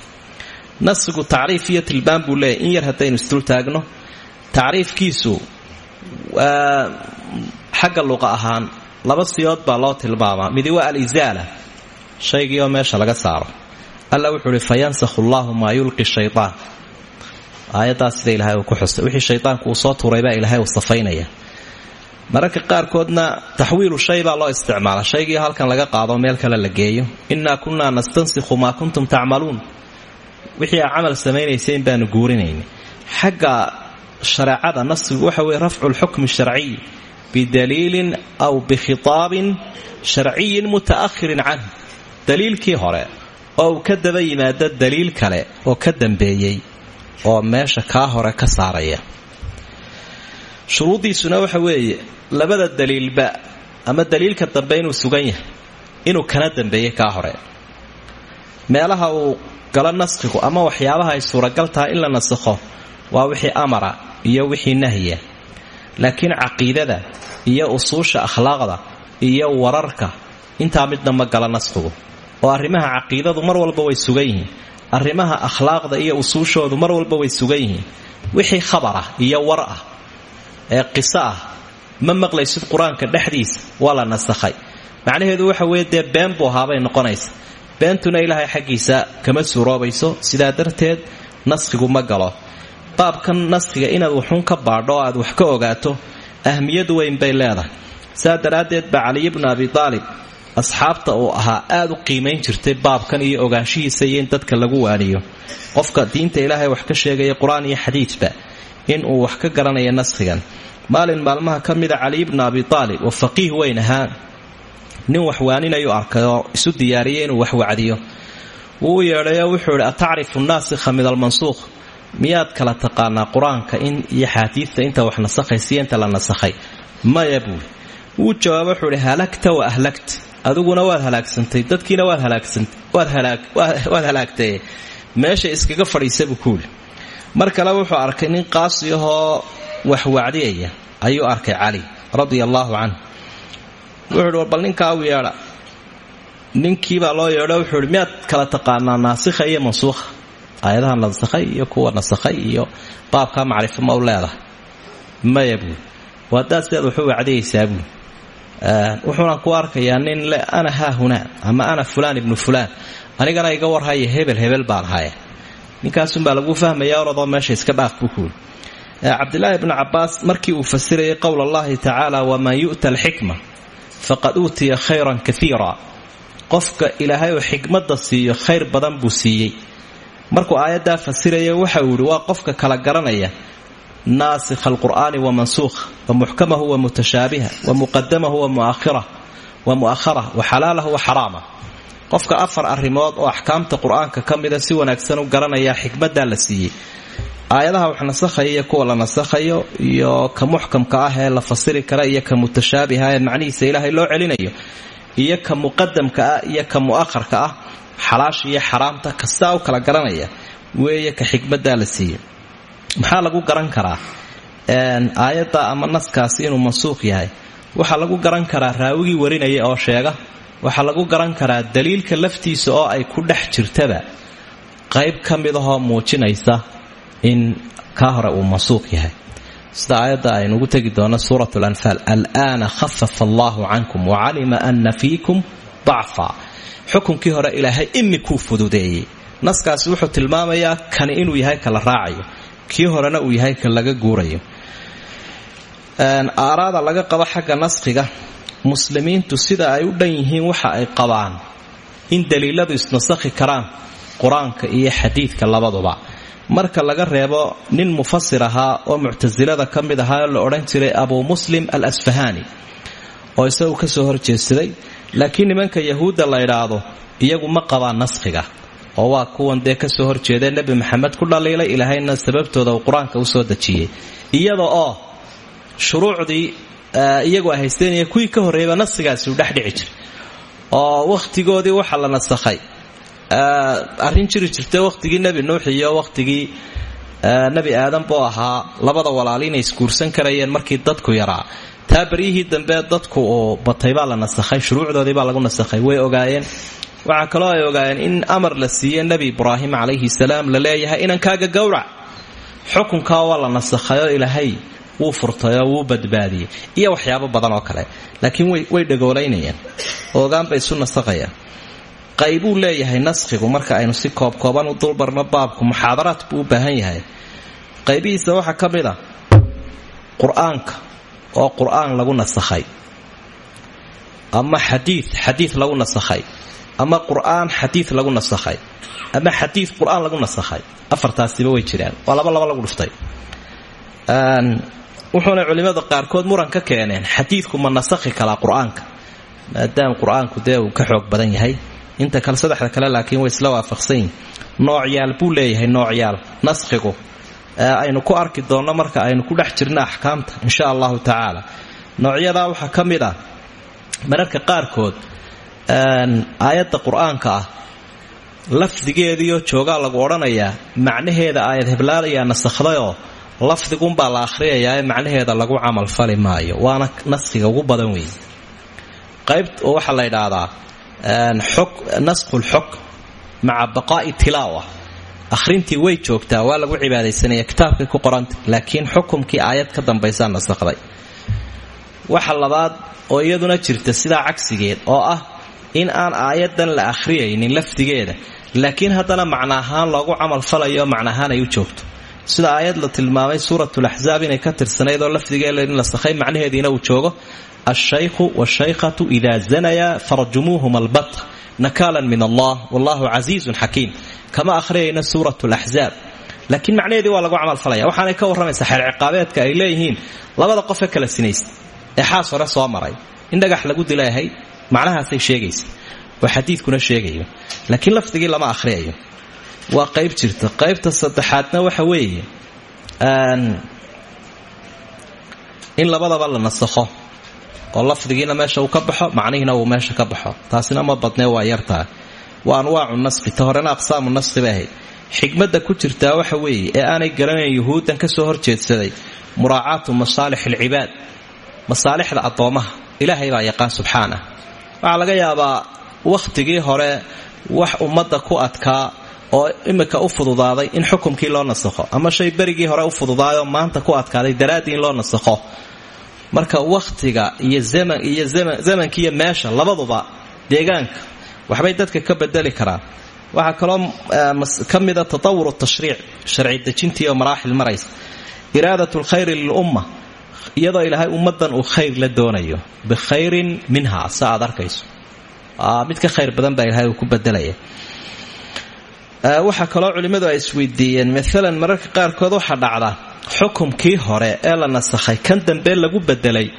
Naskhigu tacriif iyo tilbaan buu in yar haddaynu isdul taagno. Tacriifkiisu xagga luqa ahaan laba siyood baa loo tilmaamaa. Midi waa alisaala shaygii oo meesha laga saaro. Alla wuxuu uhi fayansakhu allahu maa yulqi shaytaan. Aayaddaas sida ilahay uu ku xusay. Wixii shaydaanku uu soo tuuray baa ilaahay uu mararka qaarkoodna taxwiilu shay baa loo isticmaala. Shaygii halkan laga qaado meel kale la geeyo. Innaa kunnaa nastansikhu maa kuntum tacmaluun wixii aa camal samaynayseen baanu guurinayna xagga nasrigu waxa weye rafcu lxukmi sharciy bidaliilin aw bikhitaabin sharciyin muta'ahirin canhu daliilkii hore oo uu ka daba yimaado daliil kale oo ka dambeeyey oo meesha kaa hore ka saaraya. Shuruuddiisuna waxa weeye labada daliilba ama daliilka dambe inuu sugan yahay inuu kana dambeeyey kaa hore. Meelaha uu galo naskhigu ama waxyaabaha ay suuragal tahay in la nasakho waa wixii amara iyo wixii nahya. Laakiin caqiidada iyo usuusha akhlaaqda iyo wararka intaa midna ma gala naskhigu oo arrimaha caqiidadu mar walba way sugan yihiin. Arrimaha akhlaaqda iyo usuushoodu mar walba way sugan yihiin. Wixii khabar ah iyo war ah ee qiso ah ma maqlaysid qur'aanka dhexdiisa waa la nasakhay. Macnaheedu waxa weeye dee been buu ahaabay noqonaysa. Beentuna ilaahay xaggiisa kama suuroobayso sidaa darteed naskhigu ma galo. Baabkan naskhiga inaad waxun ka baadho oo aad wax ka ogaato ahmiyad weyn bay leedahay. Saa daraaddeed baa caliy bnu abi aalib asxaabta uu ahaa aad u qiimayn jirtay baabkan iyo ogaanshihiisa iyo in dadka lagu waaniyo. Qofka diinta ilaahay wax ka sheegaya qur'aan iyo xadiidba inuu wax ka garanayo naskhigan maalin maalmaha ka mida caliy bnu abi aalib oo faqiih weyn nin wax waaninayuu arkay oo isu diyaariyay inuu wax wacdiyo. Wuu u yeedhayo wuxuu idhi atacrifu naasikha min almansuukh? Miyaad kala taqaanaa qur'aanka iyo xaadiidta inta wax nasakhaysiyo inta la nasakhay? Maya buuli wuu jawaaba wuxuu idhi wa ahlagt adiguna waad halaagsantay dadkiina waad halaagtay. Meesha iskaga fadhiisa buu kuuli wuxuu arkay nin qaasi ahoo wax wacdiyaya ayuu arkay cali radia allaahu canhu wuxuu war bal ninkaa u yeedha? Ninkiibaa loo yeedho wuxuu miyaad kala taqaanaa naasikha iyo mansuukha? Aayadaha nasakhay iyo kuwa nasakhay iyo baabkaa macrifo ma u leedahay. Maya buuli waadaad sidaad waxu wacdiyaysaa buuli wuxuuna ku arkayaa nin le ana haahunaa ama ana fulaan ibnu fulaan anigana iga warhaya hebel hebel baan haya ninkaasunbaa lagu fahmaya oradoo meesha iska dhaaf buu kuuli cabdilaahi bnu cabaas markii uu fasirayay qowl allahi tacaala waman yu'ta alxikma faqad uutiya khayran kaiira qofka ilaahay oo xikmadda siiyo khayr badan buu siiyey. Markuu aayaddaa fasiraya waxa uu yihi waa qofka kala garanaya naasikha alqur'aani wa mansuukha wa muxkamahu wa mutashaabiha wa muqadamahu wa mu'ahara wa xalaalahu wa xaraama. Qofka afar arrimood oo axkaamta qur'aanka ka mida si wanaagsan u garanaya xikmaddaa la siiyey aayadaha wax nasakhaya iyo kuwa la nasakhayo iyo ka muxkamka ah ee la fasiri kara iyo ka mutashaabiha ee macnihiisa ilaahay loo celinayo iyo ka muqadamka ah iyo ka ah xalaasha iyo xaraamta kastaa u kala garanaya weeye ka xikmaddaa la siiyey. Maxaa lagu garan karaa? Aayadda ama naskaasi inuu mansuuq yahay. Waxaa lagu garan karaa raawigii warinaya oo sheega. Waxaa lagu garan karaa daliilka laftiisa oo ay ku dhex jirtaba. Qayb ka mid ahoo muujinaysa in kaa hore uu mansuuq yahay. Sida aayadda aynuugu tegi doono suurat lanfaal alaana khafafa allahu cankum wacalima ana fiikum dacfa. Xukunkii hore ilaahay imikuu fududeeyey. Naskaasi wuxuu tilmaamayaa kani inuu yahay ka la raacayo kii horena uu yahay ka laga guurayo. Aaraada laga qabo xagga naskhiga muslimiintu sida ay u dhan yihiin waxa ay qabaan in daliiladu isnasakhi karaan qur'aanka iyo xadiidka labaduba marka laga reebo nin mufasir ahaa oo muctasilada ka mid ahaa oo la odhan jiray abu muslim al asfahani oo isagu ka soo horjeedsaday laakiin nimanka yahuudda la ydhaahdo iyagu ma qabaan naskhiga oo waa kuwan dee ka soo horjeedee nebi maxamed ku dhaliilay ilaahayna sababtooda uu qur'aanka u soo iyada oo shuruucdii iyagu ay haysteen ka horreeyaba naskhigaasi uu dhexdhici jiray oo wakhtigoodii waxa la nasakhay arrin jiri jirtay wakhtigii nebi nuux iyo wakhtigii nebi aadan buu ahaa labada walaali inay isguursan karayeen markii dadku yaraa. Taa baryihii dambe dadku uu batay la nasakhay shuruucdoodii baa lagu nasakhay way ogaayeen. Waxaa kaloo ay ogaayeen in amar la siiye nebi ibraahim calayhi salaam la leeyahay inankaaga gowrac. Xukunkaa waa la nasakhayoo ilaahay wuu furtayoo wuu badbaadiyey iyo waxyaabo badan oo kale. Laakiin way dhagoolaynayaan ogaan bay isu nasakhayaan qaybuu leeyahay naskhigu marka aynu si koobkooban u dulbarno baabku muxaadaraad buu u baahan yahay. Qaybihiisa waxaa ka mid a qur'aanka oo qur'aan lagu nasakhay. Ama xadiid xadiid lagu nasakhay. Ama qur'aan xadiid lagu nasakhay. Ama xadiid qur'aan lagu nasakhay. Afartaasiba way jiraan. Waa laba laba lagu dhuftay. Wuxuuna culimmada qaarkood muran ka keeneen xadiidku ma nasakhi kalaa qur'aanka maadaama qur'aanku ka xoog badan yahay inta kale saddexda kale laakiin way isla waafaqsan yihiin noocyaal buu leeyahay noocyaal naskhigu aynu ku arki doonno marka aynu ku dhex jirno axkaamta insha allahu tacaala. Noocyadaa waxaa ka ah mararka qaarkood aayadda qur'aanka ah lafdigeediioo joogaa lagu odhanayaa macnaheeda aayad heblaalayaa nasahdayoo lafdigunbaa la akhriyayaa ee macnaheeda lagu camalfali maayo. Waana naskhiga ugu badan weeye qayb waxaa la ydhaahdaa nasqu lxuk maca baqaa'i tilaawa akhrintii way joogtaa waa lagu cibaadaysanaya kitaabkay ku qoranta laakiin xukumkii aayad ka dambaysaa nasakhday waxa labaad oo iyaduna jirta sidaa cagsigeed oo ah in aan aayadan la akhriyaynin lafdigeeda laakiin haddana macna ahaan loogu falayo macna ay u joogto. Sida aayad la tilmaamay suuratulaxzaab inay ka tirsanayd oo lafdigeela in la sakhay macnaheediina uu joogo alshaykhu washaykhatu idaa zanayaa farjumuuhum albat nakaalan min allah wallahu casiizun xakiim kama akhriyayna suurat laxzaab laakiin macnaheedii waa lagu camalfalaya waxaanay ka warramaysaa xeer ciqaabeedka ay leeyihiin labada qofe kala sinaysta ee xaas hore soo maray in dhagax lagu dilayahay macnahaasay sheegaysa oo xadiidkuna sheegayo laakiin lafdigii lama akhriyayo waa qayb jirta qaybta saddexaadna waxa weeye in oo lafdigiina meesha uu ka baxo macnihiina uu meesha ka baxo. Taasina ma badnee waa yartaa waa anwaacu nasqi. Ta aqsaamu nasqi bay xikmadda ku jirtaa waxa weeye ee aanay garanayn yuhuuddan ka soo horjeedsaday muraacaatu masaalix alcibaad masaalixda addoommaha ilaahay baa yaqaan subxaanah. Waxaa laga yaabaa wakhtigii hore wax ummadda ku adkaa oo imika u fududaaday in xukumkii loo nasakho ama shay berigii hore u fududaayoo maanta ku adkaaday daraaddii in loo nasakho marka wakhtiga iyo iyo zamankiiyo meesha labaduba deegaanka waxbay dadka ka bedeli karaan. Waxaa kaloo ka mida tatawur tashriic sharci dejintii oo maraaxil maraysa. Iraadat lkhayri lilumma iyadoo ilaahay ummadan uu khayr la doonayo bikhayrin minha sa arkayso. Mid ka khayr badan baa ilahay ku bedelaya waxaa kaloo culimmadu ay isweydiiyeen maalan mararka qaarkood waxaa dhacda xukumkii hore ee la nasakhay kan dambe lagu bedelay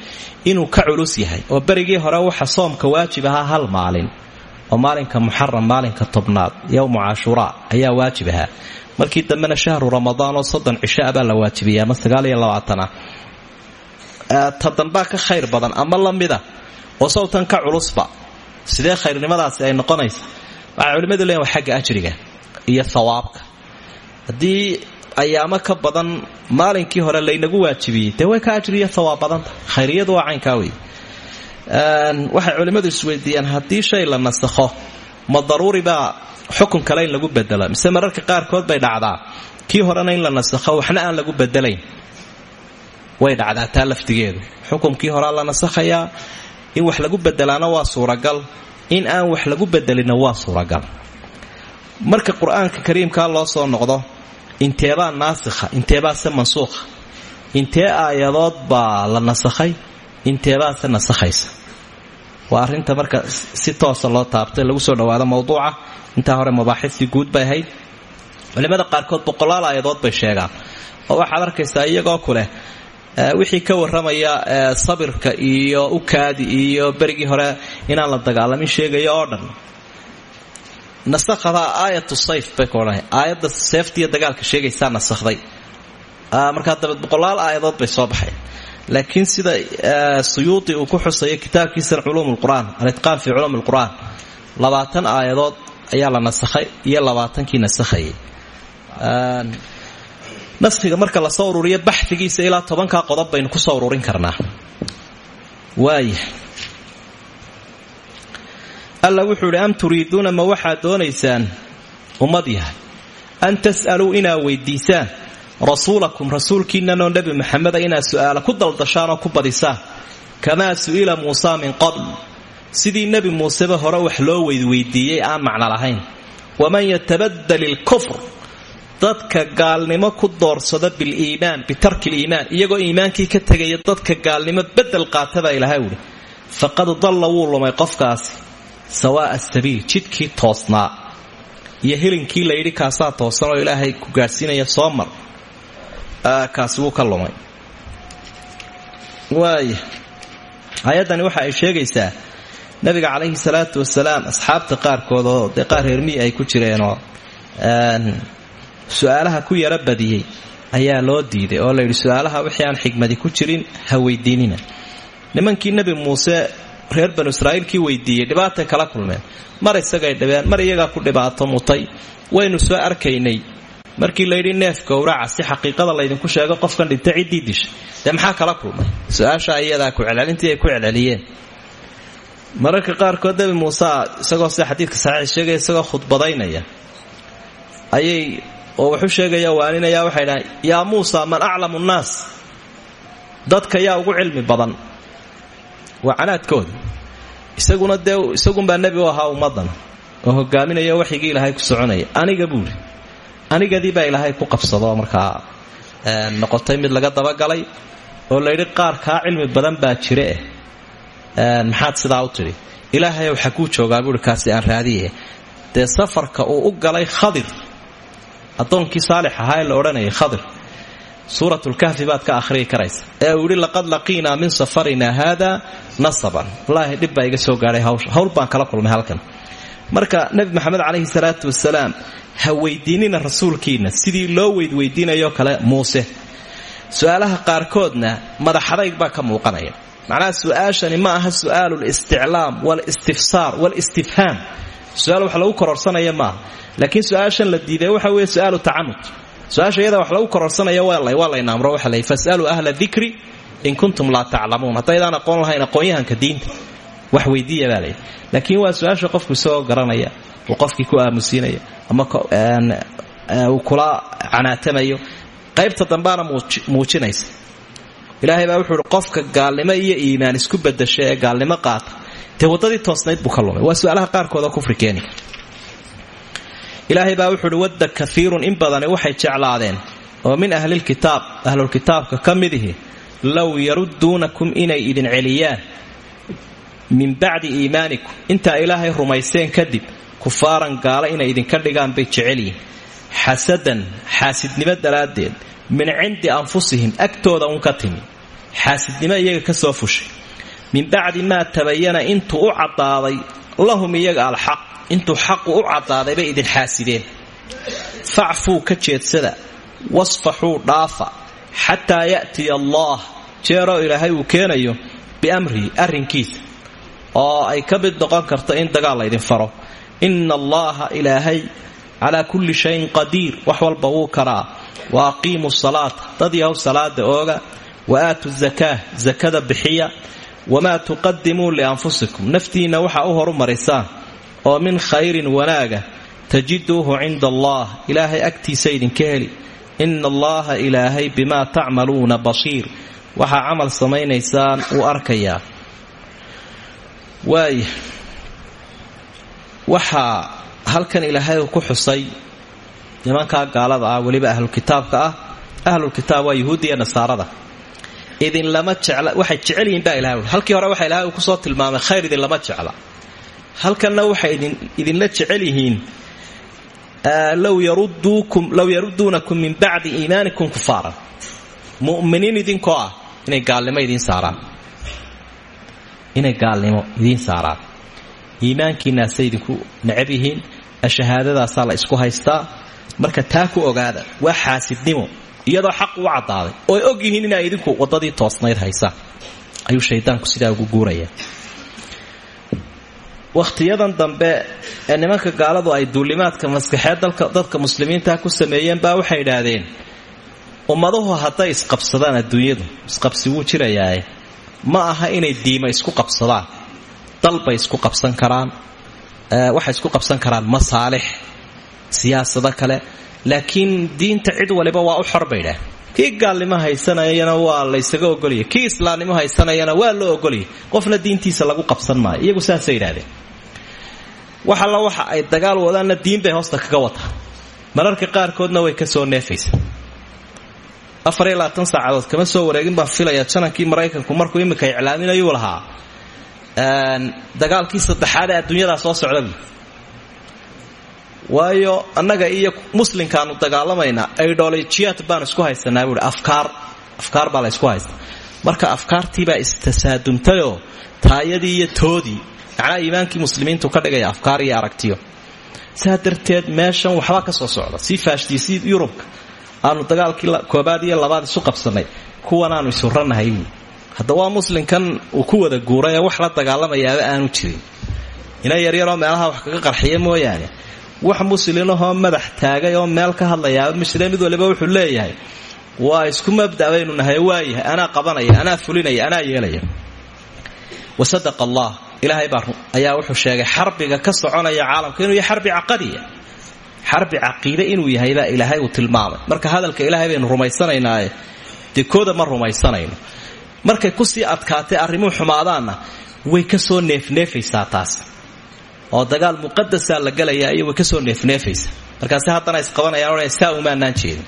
inuu ka culus yahay. Oo berigii hore waxa soomka waajib ahaa hal maalin oo maalinka muxaram maalinka tobnaad yowmu cashuuraa ayaa waajib ahaa. Markii dambena shahru ramadaan oo soddon cisho abaa la waajibiya ama sagaaliyo labaatanah ta ka khayr badan ama la mida oo sawtan ka culusba sidee khayrnimadaasi ay noqonaysa? Waxay culimmadu leeyiin waa xagga ajriga iyo hawaabka haddii ayaamo ka badan maalinkii hore laynagu waajibiyey. Dee way ka ajriyo hawaab badanta khayriyadu waa caynkaa wey. Waxay culimmadu isweydiiyaan haddii shay la nasakho ma daruuri baa xukun kale in lagu bedelo mise mararka qaarkood bay dhacdaa kii horena in la nasakho waxna aan lagu bedelayn way dhacdaa taa laftigeedu. Xukumkii horea la nasakhayaa in wax lagu bedelaana waa suuragal in aan wax lagu bedelina waa suuragal. Marka qur'aanka loo soo noqdo inteebaa naasikha inteebaase mansuukha? Intee aayadood baa la nasakhay? Inteebaase nasakhaysa? Waa arrinta marka si toosa loo taabtay lagu soo dhawaado mowduuca intaa hore mabaaxistii guud bay ahayd. Culimmada qaarkood boqolaal aayadood bay sheegaan. Oo waxaad arkaysaa iyagoo kuleh wixii ka warramaya sabirka iyo ukaadi iyo berigii hore inaan la dagaalamin sheegaya oo dhan nasakhada aayatu sayf bay ka odhanay aayadda dagaalka sheegaysaa nasakhday markaa dabeed boqolaal aayadood bay soo baxay. Laakiin sida suyuudi uu ku xusayo kitaabkiisan culuum lqur'aan alitqaan fii culuum lqur'aan labaatan aayadood ayaa la nasakhay iyo labaatankii nasakhayay naskhiga marka la soo ururiyo baxdigiisa ilaa tobankaa qodob baynu ku soo ururin karnaa. Waaya alla wuxuu idhi am turiiduuna ma waxaad doonaysaan? Ummad yahay. An tas'aluu inaad weydiisaan. Rasuulakum rasuulkiinanoo nebi maxameda inaad su'aala ku daldashaan oo ku badisaan kamaa su'ila muusa min qabl. Sidii nebi muuseba hore wax loo weydweydiiyey aan macno lahayn. Waman yatabadal ilkufr dadka gaalnimo ku doorsada biliimaan bitarki liimaan iyagoo iimaankii ka tegaya dadka gaalnimo bedel qaata baa ilaahay uhi faqad dalla wuu lumay qofkaasi sawaa'a sabiil jidkii toosnaa iyo helinkii layidhi kaasaa toosan oo ilaahay ku gaadhsiinaya soo mar. Kaasi wuu ka lumay. Waaya ayaddani waxa ay sheegaysaa nabiga calayhi salaatu wasalaam asxaabta qaarkood oo dee qaar reermii ay ku jireenoo su'aalaha ku yara badiyey ayaa loo diiday oo layidhi su'aalaha wixii aan xigmadi ku jirin ha weydiinina. Nimankii nebi muuse reer banu israa'iilkii weydiiyey dhibaatay kala kulmeen mar isagay dhibeen mar iyagaa ku dhibaato mutay. Waynu soo arkaynay. Markii layidhi neef gowraca si xaqiiqada laydinku sheego qofkan dhinta ciddii dishay dee kala kulmay su'aasha iyadaa kucelcelintii ay ku celceliyeen. Mararka qaarkood nebi muuse isagoo sida xadiidka saxiix sheegaya isagoo khudbadaynaya ayay oo wuxuu sheegaya waaninaya waxay dhahay yaa muusa man aclamu nnaas? Dadka yaa ugu cilmi badan waa canaadkooda isaguna dee isagunbaa nebi u ahaa ummaddan oo hogaaminaya waxyigii ilaahay ku soconaya. Aniga buuri anigadii baa ilaahay ku qabsado markaa noqotay mid laga dabagalay oo layidhi qaar kaa cilmi badan baa jire. Eh maxaad sidaa u tidhi? Ilaahayow xaguu joogaa kaasi aan raadiye dee safarka uu u galay khadir addoonkii saalix ahaa ee la odhanayay khadir suuratlkahfi baad ka akhriyi karaysa. Ee uu yidhi laqad laqiinaa min safarina haada nasaban. Wallaahi dhib iga soo gaadhay hawsha. Hawl baan kala kulmay halkan. Marka nebi maxamed calayhi salaatu wasalaam ha weydiinina rasuulkiinna sidii loo weydweydiinayoo kale muuse. Su'aalaha qaarkoodna madaxadayg baa ka muuqanaya. Macnaha su'aashani ma aha su'aalu listiclaam walistifsaar walistifhaam su'aal wax lagu kororsanaya maaha. Laakiin su'aashan la diiday waxa weeye su'aalu tacanud su'aasha wax lagu kororsanaya waa laynaamro waxa lay fasaluu ahla dikri in kuntum laa taclamuun haddaydaan aqoon lahayn aqoonyahanka diinta wax weydiiya baa laakiin waa su'aasha qofku isagoo garanaya uu ku aamusiinaya ama uu kula canaatamayo qaybta dambaana muujinaysa. Ilaahay baa wuxuu qofka gaalnimo iyo iimaan isku badasha ee qaata. Dee waddadii toosnayd buu ka waa su'aalaha qaarkooda kufri keeni ilaahay baa wuxuu uhi wadda kaiirun in badani waxay jeclaadeen. Oo min ahlilkitaab ahlulkitaabka ka midihi low yarudduunakum inay idin celiyaan min bacdi iimaanikum. Intaa ilaahay rumayseen kadib kufaaran gaalo inay idinka dhigaan bay jecelyihin xasadan xaasidnimo daraaddeed min cindi anfusihim agtooda un ka timi. Xaasidnimo iyaga ka soo fushay. Min bacdi maa tabayana intuu u caddaaday lahum iyaga alxaq intuu xaqu u caddaaday bay idin xaasideen. Facfuu ka jeedsada wasfaxuu dhaafa xataa ya'tiya allaah jeeroo ilaahay uu keenayo biamrihi arrinkiisa oo ay ka mid noqon karto in dagaal laydin faro. Inna allaaha ilaahay calaa kulli shayin qadiir wax walba wuu karaa. Wa aqiimu salaata dad yahow salaada ooga. Wa aatu zakaa sakada bixiya. Wamaa tuqadimuu lianfusikum naftiinna waxaa u horumarisaan oo min khayrin wanaaga tajiduuhu cinda allah. Ilaahay agtiisa idinka heli. Ina allaha ilaahay bimaa tacmaluuna basiir waxaa camal samaynaysaan uu arkayaa waaya waxaa halkan ilaahay ku xusay nimankaa gaalada ah weliba ahlulkitaabka ah ahlulkitaab waa yuhuudda iyo nasaarada. Idinlama jecla waxay jecel yihiin baa ilahay halkii hore waxa ilahay uu ku soo tilmaamay khayr idinlama jecla halkanna waxay idinla jecel yihiin low yarudduunakum min bacdi iimaanikum kufaaran. Muminiin idinkoo ah inay gaalnimo idiin saaraan. Inay gaalnimo idiin saaraan. Iimaankiinaasay idinku necab yihiin shahaadadaasaa la isku haystaa. Marka taa ku ogaada waa xaasidnimo iyadoo xaq u caddaaday oo ay inay idinku waddadii toosnayd haysaan ayuu shaydaanku sidaa ugu guuraya wakhtiyadan dambe ee nimanka gaaladu ay duulimaadka maskaxeed dadka muslimiinta ku sameeyeen baa waxay idhaahdeen ummaduhu hadday isqabsadaan adduunyadu isqabsi wuu jirayaae ma aha inay diima isku qabsadaan dalbay isku qabsan karaan waxay isku qabsan karaan masaalix siyaasado kale. Laakiin diinta cid waliba waa u xor baydhaah kii gaalnimo haysanayana waa laysaga ogolaya kii islaamnimo haysanayana waa loo ogolaya qofna diintiisa lagu qabsan maayo. Iyagu saasay idhahdeen wax alla waxa ay dagaal wadaanna diin bay hoosta kaga wataa mararka qaarkoodna way ka soo neefaysa. Afar iyo labaatan saacadood kama soo wareegin baan filaya janankii maraykanku markuu iminka iclaaminayuu lahaa. Dagaalkii saddexaad ee adduunyadaa soo socda waayo annaga iyo muslimkaanu dagaalamaynaa idolojiyaad baan isku haysanaa buui afkaar baa la ysku haysta. Marka afkaartiibaa istasaadumtayoo taayadii iyo toodii macnaha iimaankii muslimiintu ka dhigaya afkaar iyo aragtiyo. Saa meeshan waxbaa ka soo socda. Sii faashtiisii yurubka aanu dagaalkii koobaad iyo labaad isu qabsannay kuwanaanu isuranahay buui hadda waa muslimkan uu ku wada guuray ee wax la dagaalamayaaba aanu jirin. Ina yaryaroo meelaha wax kaga qarxiya mooyaane. Wax muslinahoo madax taagay oo meel ka hadlayaaba mid waliba wuxuu leeyahay waa isku mabda nahay waayahay anaa qabanaya anaa fulinaya anaa yeelaya. Wasadaqa allah ilaahay baa ayaa wuxuu sheegay xarbiga ka soconaya caalamka inuu yahay xarbi caqadiya. Xarbi caqiide inuu yahay ilaahay uu tilmaamay. Marka hadalka ilaahay baynu rumaysanaynaaye dee ma rumaysanayno. Markay ku sii adkaatay arrimuhu xumaadaanna way ka soo neefneefaysaa taas. Oo dagaal muqadasaa la galayaa iyo way ka soo neefneefaysaa. Markaasi haddana isqabanayaan odhanaya saa umaanaan jeedin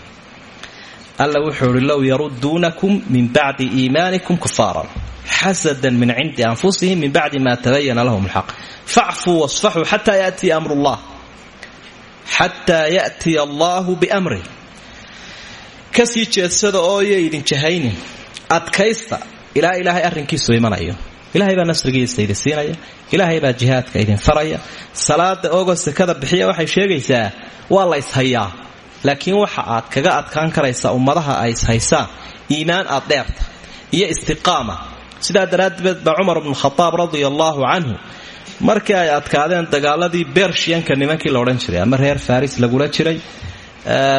alla wuxuu ihi low yaruduunakum min bacdi iimaanikum kufaaran xasadan min cindi anfusihim min bacdi ma tabayana lahum lxaq facfuu wasfaxuu xataa yatiya amru llah xataa ya'tiya allaahu biamrih ka sii jeedsada oo yo idin jahaynin adkaysta ilaa ilaahay arrinkiisu imanayo. Ilaahay baa nasrigiisa idin siinaya ilaahay baa jihaadka idin faraya. Salaada oogoo sakada bixiya waxay sheegaysaa waa la ishayaa laakiin waxa aad kaga adkaan karaysaa ummadaha ay ishaysaan iimaan aad dheerta iyo istiqaama. Sidaa daraaddeed baa cumar bnu khadaab radia allaahu markii ay adkaadeen dagaaladii bershiyanka nimankii la odhan jiray ama reer faris lagula jiray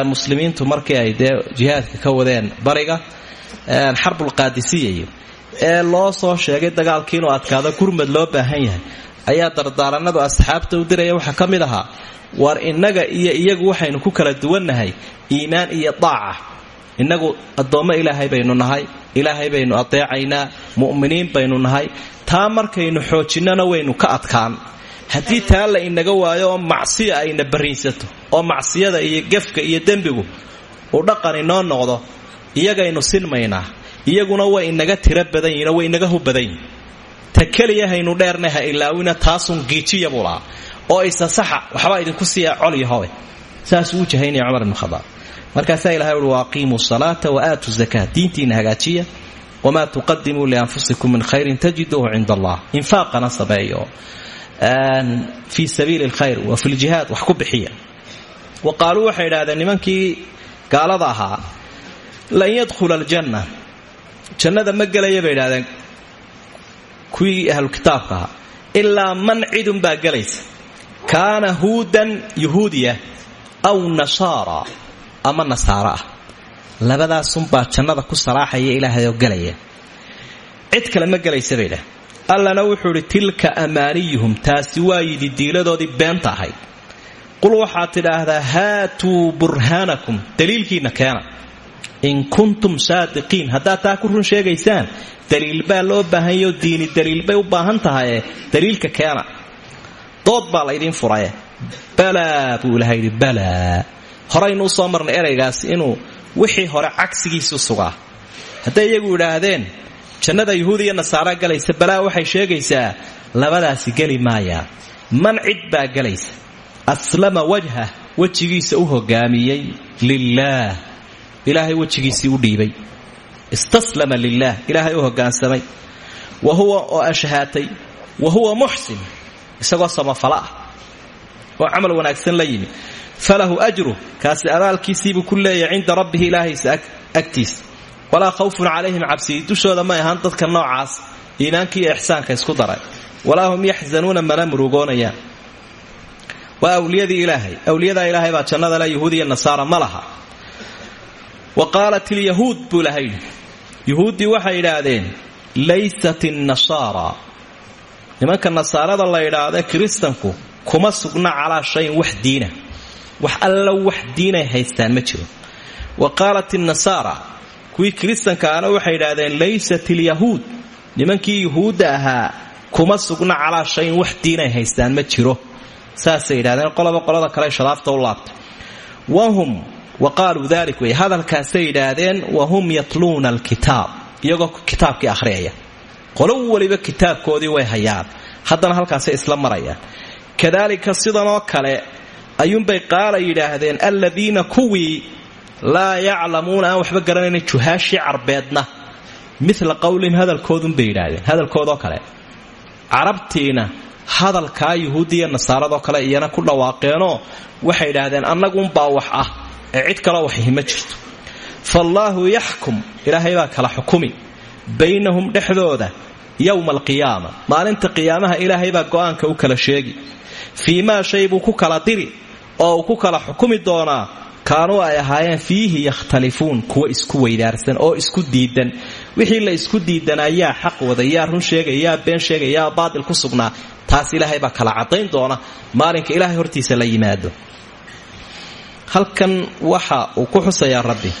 muslimiintu markii ay dee jihaadka ka wadeen bariga xarbulqaadisiyayo ee loo soo sheegay dagaalkii inuu adkaado gurmad loo baahan yahay. Ayaa dardaaranadu asxaabta u diraya waxaa ka mid ahaa war innaga iyo iyagu waxaynu ku kala duwannahay iimaan iyo daaca. Innagu addoommo ilaahay baynu nahay ilaahay baynu adeecaynaa mu'miniin baynu nahay. Taa markaynu xoojinnana waynu ka adkaan. Haddii taa la inaga waayo oo macsiya ayna barriinsato oo macsiyada iyo gefka iyo dembigu uu dhaqan inoo noqdo iyagaynu sinmaynaa iyaguna way inaga tiro badan yihinoo way inaga hub yihiin ta keliya haynu dheerna ha ilaawina taasun giijiya oo isasaxa waxbaa idinku siiya colyahowe saasuu u jahaynaya cumar ibnu khadaab. Markaasaa ilahay uhi waaqiimuu salaata wa aatuu zakaa diintiina hagaajiya. Wamaa tuqadimuu lianfusikum min khayrin tajiduuhu cinda allah. Infaaqana sameeyo. Fii sabiili lkhayr wa fi ljihaad wax ku bixiya. Wa qaaluu waxay idhahdeen nimankii gaalada ahaa lan yadkhula aljanna. Jannada ma gelaya bay idhahdeen kuwii ahlukitaabka ahaa. Ilaa man cidunbaa gelaysa kaana huudan yuhuudiya aw nasaara ama nasaaro ah labadaasunbaa jannada ku salaaxaya ilaahayoo gelaya cid kale ma gelaysa bay allana wuxuu idhi tilka amaaniyuhum taasi waa yidi diiladoodii beenta ahayd qul waxaad tidhaahdaa haatuu burhaanakum daliilkiinna keena in kuntum saadiqiin haddaad taa ku run sheegaysaan daliil baa loo baahanyo diini daliil bay u baahan tahaye daliilka keena dood baa laydin furaye. Balaa buu ilaha yidhi balaa horaynu marnay eraygaas inuu wixii hore cagsigiisu sugaa. Hadday iyagu idhaahdeen jannada yuhuud iyo nasaara galaysa balaa waxay sheegaysaa labadaasi geli maayaan man cid baa gelaysa aslama wajhah wejigiisa u hogaamiyey lilaah ilaahay wejigiisii u dhiibay. Istaslama lilaah ilaahay u hogaansamay. Wa huwa oo ashhaatay wa huwa muxsin isagoo samafala ah oo camal wanaagsan la yimi. Falahu ajru kaasi abaalkiisiibuu ku leeyahay cinda rabbihi ilaahaysa agtiisa walaa khawfun calayhim cabsiyi dushooda may ahaan dadka noocaas iimaanka iyo ixsaanka isku daray. Walaa hum yaxzanuuna mana murugoonayaan. Waa awliyadii ilaahay awliyadaa ilaahay baa jannada le yahuud iyo nasaara ma laha. Wa qaalat ilyahuud buu ilahay yidhi waxay idhaahdeen laysat innasaara nimanka nasaarada la idhaahda kiristanku kuma sugna calaa shayin wax diina. Wax alla wax diinay haystaan ma jiro. Wa qaalat innasaara kuwii kiristankaana waxay idhaahdeen laysat ilyahuud nimankii yuhuudda ahaa kuma sugna calaa shayin wax diinay haystaan ma jiro. Saasay yidhahdeen qolaba qolada kale shadaafta u laabtay. Wahum wa qaaluu dalik wey hadalkaasay yidhaahdeen wahum yatluuna alkitaab iyagoo kitaabkii akhriyaya qolo weliba kitaabkoodii way hayaan. Haddana halkaasay isla marayaan. Kadaalika sidanoo kale ayuunbay qaala yidhaahdeen aladiina kuwii laa yaclamuuna aan waxba garanayna juhaashii carbeedna. Mila qowlihim hadalkoodunbay yidhaahdeen. Hadalkoodoo kale carabtiina hadalkaa yuhuudiya nasaaradoo kale iyana ku dhawaaqeenoo waxay idhaahdeen annagunbaa wax ah ee cid kaloo waxhi ma jirto. Faallaahu yaxkum ilaahay baa kala xukumi baynahum dhexdooda yowma alqiyaama. Maalinta qiyaamaha ilaahay baa go'aanka u kala sheegi. Fii maa shay ku kala diri oo uu ku kala xukumi doonaa. Kaanuu ay ahaayeen fiihi yakhtalifuun kuwa isku weydaarsan oo isku diidan wixii la isku diidanaa xaq wada yaa run sheegaya been sheegaya yaa ku sugnaa. Taas ilaahay baa kala caddayn doona maalinka ilaahay hortiisa la yimaado. Halkan waxa uu ku xusayaa rabbi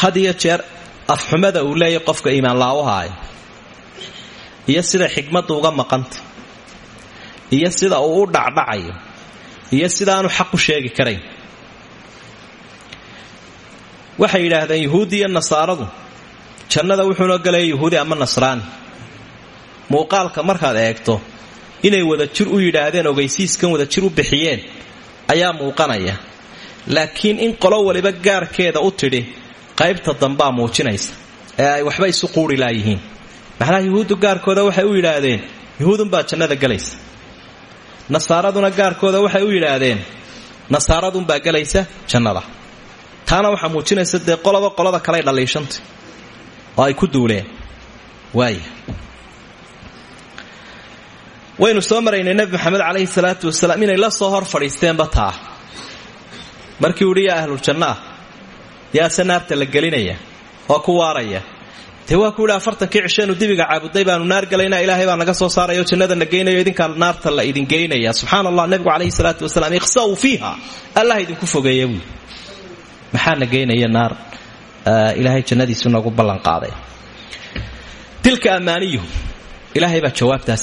had iyo jeer afxumada uu leeyahy qofka iimaanlaawahaay iyo sida xikmadda uga maqanta iyo sida uu u dhacdhacayo. Iyo sidaanu xaq u sheegi karayn. Waxay yidhaahdeen yuhuudi iyo nasaaradu jannada wuxuuna galaya yuhuudi ama nasraani? Muuqaalka markaad eegto inay wadajir u yidhaahdeen ogeysiiskan wadajir u bixiyeen ayaa muuqanaya. Laakiin in qolo waliba gaarkeeda u tidhi qaybta dambaa muujinaysa ee ay waxba isu quuri laayihiin. Macnaha yuhuuddu gaarkooda waxay u yidhaahdeen yuhuudunbaa jannada gelaysa nasaaraduna gaarkooda waxay u yidhaahdeen nasaaradunbaa gelaysa jannada. Taana waxaa muujinaysa dee qoloba qolada kaley dhaliishanta oo ay ku duuleen. Waaya waynu soo maraynay nebi maxamed calayhi salaatu wasalaam inay la soo hor fadhiisteenba taa. Markii uhi yaa ahluljanna ah yaase naarta la gelinaya oo ku waaraya. Dee waa ku yidhi afartankii cisheenu dibiga caabuday baanu naar galaynaa ilaahay baa naga soo saaraya oo jannada na geynayo idinkaa naarta la idin geynaya. Subxaana allah nebigu calayhi salaatu wasalaam ikhsa'u fiiha. Allah idinku fogeeya buui maxaa na geynaya naar? Ilaahay jannadiisu nagu ballanqaaday tilka ammaaniyuhu ilaahay baa jawaabtaa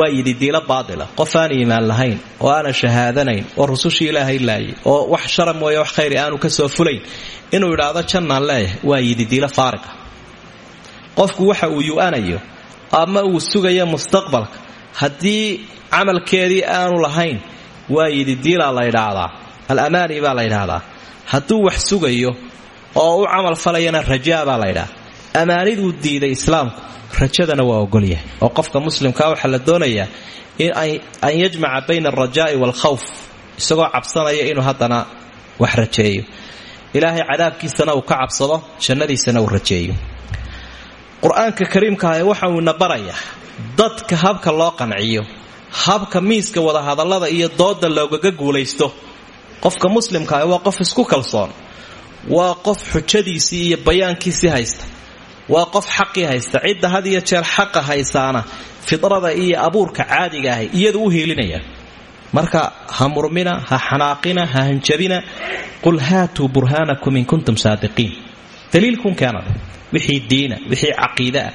waa yidhi diilo baatila qof aan iimaan lahayn oo aanan shahaadanayn oo rusushii ilaahay laayay oo wax shara mooye wax khayri aanu ka soo inuu idhaahdo jannaan leeyahay waa yidhi diilo faariqa qofku waxa uu yu-anayo ama uu sugayo mustaqbalka haddii camalkeedii aanu lahayn waa yidhi diilaa la ydhaahdaa alamaani baa la ydhaahdaa hadduu wax sugayo oo u camal falayana rajaa baa la ydhaha amaaniduu diiday islaamku rajadana waa ogolyahay oo qofka muslimkaa waxaa la doonayaa in an yajmaca bayna alrajaa'i waalkhawf isagoo cabsanaya inuu haddana wax rajeeyo. Ilaahay cadaabkiisana uu ka cabsado jannadiisana uu rajeeyo. Qur'aanka kariimkaah waxa uu ina barayaa dadka habka loo qanciyo habka miiska wadahadallada iyo dooda loogaga guulaysto. Qofka muslimkaah waa qof isku kalsoon waa qof xujadiisii iyo bayaankiisii haysta waa qof xaqii haysta. Cidda had jeer xaqa haysaana fidrada iyo abuurka caadiga ahay iyadu u hiilinaya marka ha murmina ha xanaaqina ha hanjabina qul haatuu burhaanakum in kuntum saadiqiin. Daliilkun keenada. Wixii diina wixii caqiidaa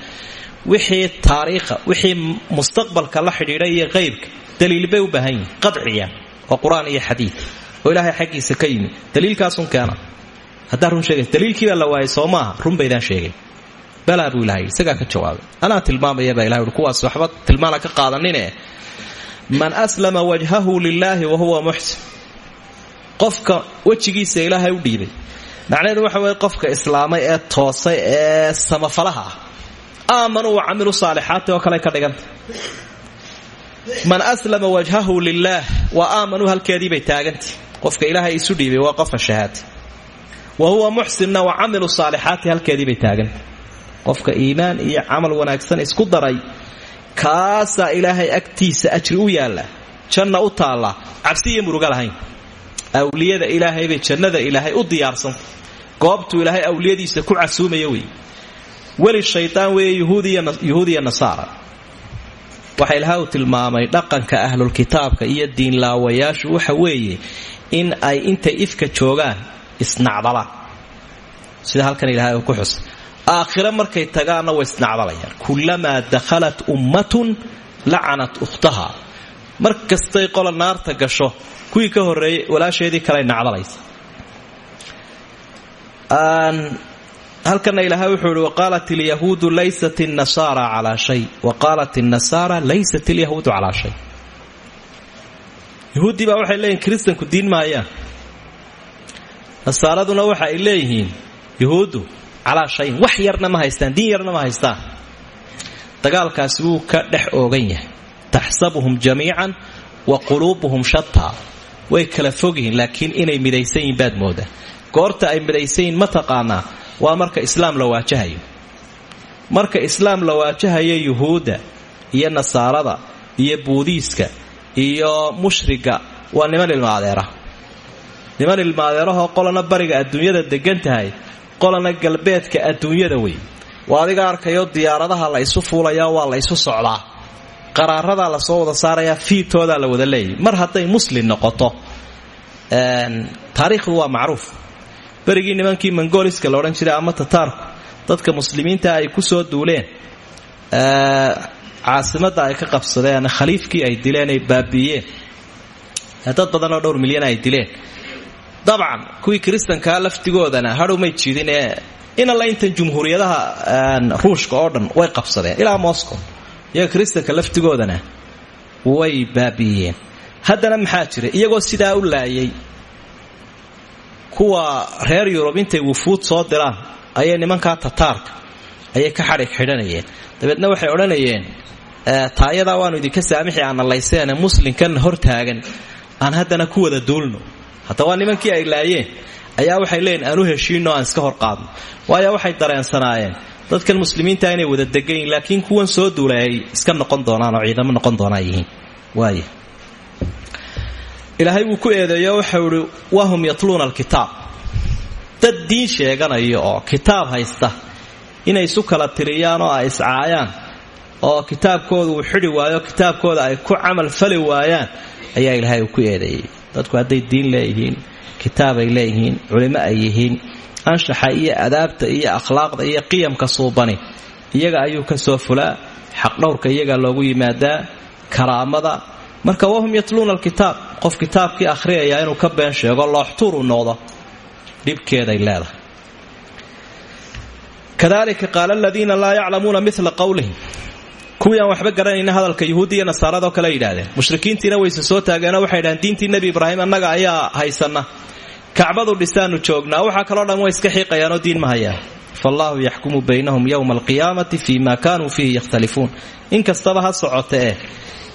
wixii taariikha wixii mustaqbalka la xidhiidha iyo qaybka daliil bay u baahan qadciya oo qur'aan iyo xadiid. Oo ilaahay xaggiisa ka yimi daliilkaasun keena. Haddaa run sheegay daliilkiibaa la waayay soo run baydaan sheegay balaa buu ilahay isagaa ka jawaabay. Anaa tilmaamaya baa ilahay uhi kuwaas waxba tilmaana ka qaadanine. Man aslama wajhahu lilaahi wa huwa muxsin qofka wejigiisa ilaahay u dhiibay. Macnaheedu waxa weye qofka islaamay ee toosay ee samafalaha ah. Wa camilu saalixaati oo kale ka dhiganta man aslama wajhahu lilaah wa aamanuu halkeediibay taagantay qofka ilaahay isu dhiibay waa qofa shahaada wa huwa muxsinna wa camilu saalixaati halkeediibay taagantay qofka iimaan iyo camal wanaagsan isku daray kaasaa ilaahay agtiisa ajri u yaalla janna u taalla cabsi iyo muruga lahayn. Awliyada ilaahay bay jannada ilaahay u diyaarsanta goobtuu ilaahay awliyadiisa ku casuumaya wey weli shaydaan weeye yuhuudiya nasaara. Waxa ilahay uu tilmaamay dhaqanka ahlulkitaabka iyo diinlaawayaashu waxa weeye in ay intay ifka joogaan isnacdalaan sida halkan ilahay uu ku xusay aakhira markay tagaana way isnacdalayaan kullamaa dakhalat ummatun lacanat ukhtaha mar kastay qola naarta gasho kuwii ka horreeyey walaasheedii kalay nacdalaysa halkana ilaahay wuxuu ihi waqaalat ilyahuudu laysat nasaara calaa shay. Waqaalat nasaara laysat lyahuudu calaa shay. Yahuuddii baa waxay leeyihiin kiristanku diin maayaan nasaaraduna waxa ay leeyihiin yahuuddu calaa shayin. Wax yarna ma haystaan diin yarna ma haystaan. Dagaalkaasi wuu ka dhex oogan yahay. Taxsabuhum jamiican wa quluubuhum shataa way kala fogyihiin laakiin inay midaysan baad moodaa. Goorta ay midaysan yihiin ma taqaanaa waa marka islaam la waajahayo. Marka islaam la waajahayo yuhuudda iyo nasaarada iyo buudiiska iyo mushriga waa niman ilmaadeera niman ilmaadeerahoo qolana bariga adduunyada degan tahay qolana galbeedka adduunyada wey waa adiga arkayo diyaaradaha la isu fuulayaa waa la isu socdaa. Qaraaradaa la soo wada saarayaa fiitoodaa la wada leeyahy mar hadday muslim noqoto taariikhdu waa macruuf. Berigii nimankii mongoliska la odhan jiray ama tataarku dadka muslimiinta ay ku soo duuleen caasimadda ay ka qabsadeen khaliifkii ay dileen ay baabiiyeen dad badan oo dhowr milyan ay dileen dabcan kuwii kiristankaa laftigoodana hadhowmay jiidin ee inalla intan jumhuuriyadaha ruushka oo dhan way qabsadeen ilaa moscow. Iyaga kiristanka laftigoodana way baabi'iyeen haddana maxaa iyagoo sidaa u laayay kuwa reer yurub intay wufuud soo diraan ayay nimankaa tataarka ayay ka xadhig xidhanayeen. Dabeedna waxay odhanayeen taayadaa waanu idinka saamixi aanalayseen muslimkan hortaagan aan haddana ku wada duulno hadda waa nimankii ay laayeen. Ayaa waxay leeyiin aan u aan iska horqaadno waayo waxay dareensanaayeen dadkan muslimiinta inay wada degayin laakiin kuwan soo duulay ay iska noqon doonaan oo ciidamo noqon doonaa yihiin. Ilaahay wuu ku eedeeyo waxau ihi wahum yatluuna alkitaab. Dad diin sheeganaya oo kitaab haysta inay isu kala tiriyaan oo ay iscaayaan oo kitaabkooda uu xidhi waayo kitaabkooda ay ku camal fali waayaan ayaa ilaahay ku eedeeyey dadku hadday diin leeyihiin kitaab ay leeyihiin culimo ay yihiin anshaxa iyo adaabta iyo akhlaaqda iyo qiyamka suubani iyaga ayuu ka soo fulaa xaqdhowrka iyagaa loogu yimaadaa karaamada. Marka wahum yatluuna alkitaab qof kitaabkii akhriyayaa inuu ka been sheego looxtuur uu noqdo dhibkeeday leedahay. Kadalika qaala aladiina laa yaclamuuna mila qowlihim kuwii aan waxba garanayna hadalka yuhuudi iyo kale yidhaahdeen. Mushrikiintiina wayse soo taageenoo waxay yidhahdeen diintii nebi ibraahim annaga ayaa haysana kacbadu dhisaanu joognaa waxaa kaloo dhan way iska xiiqayaanoo diin ma hayaan. Fallaahu yaxkumu baynahum yowma alqiyaamati fii ma kaanuu fiihi yakhtalifuun inkastaba ha socote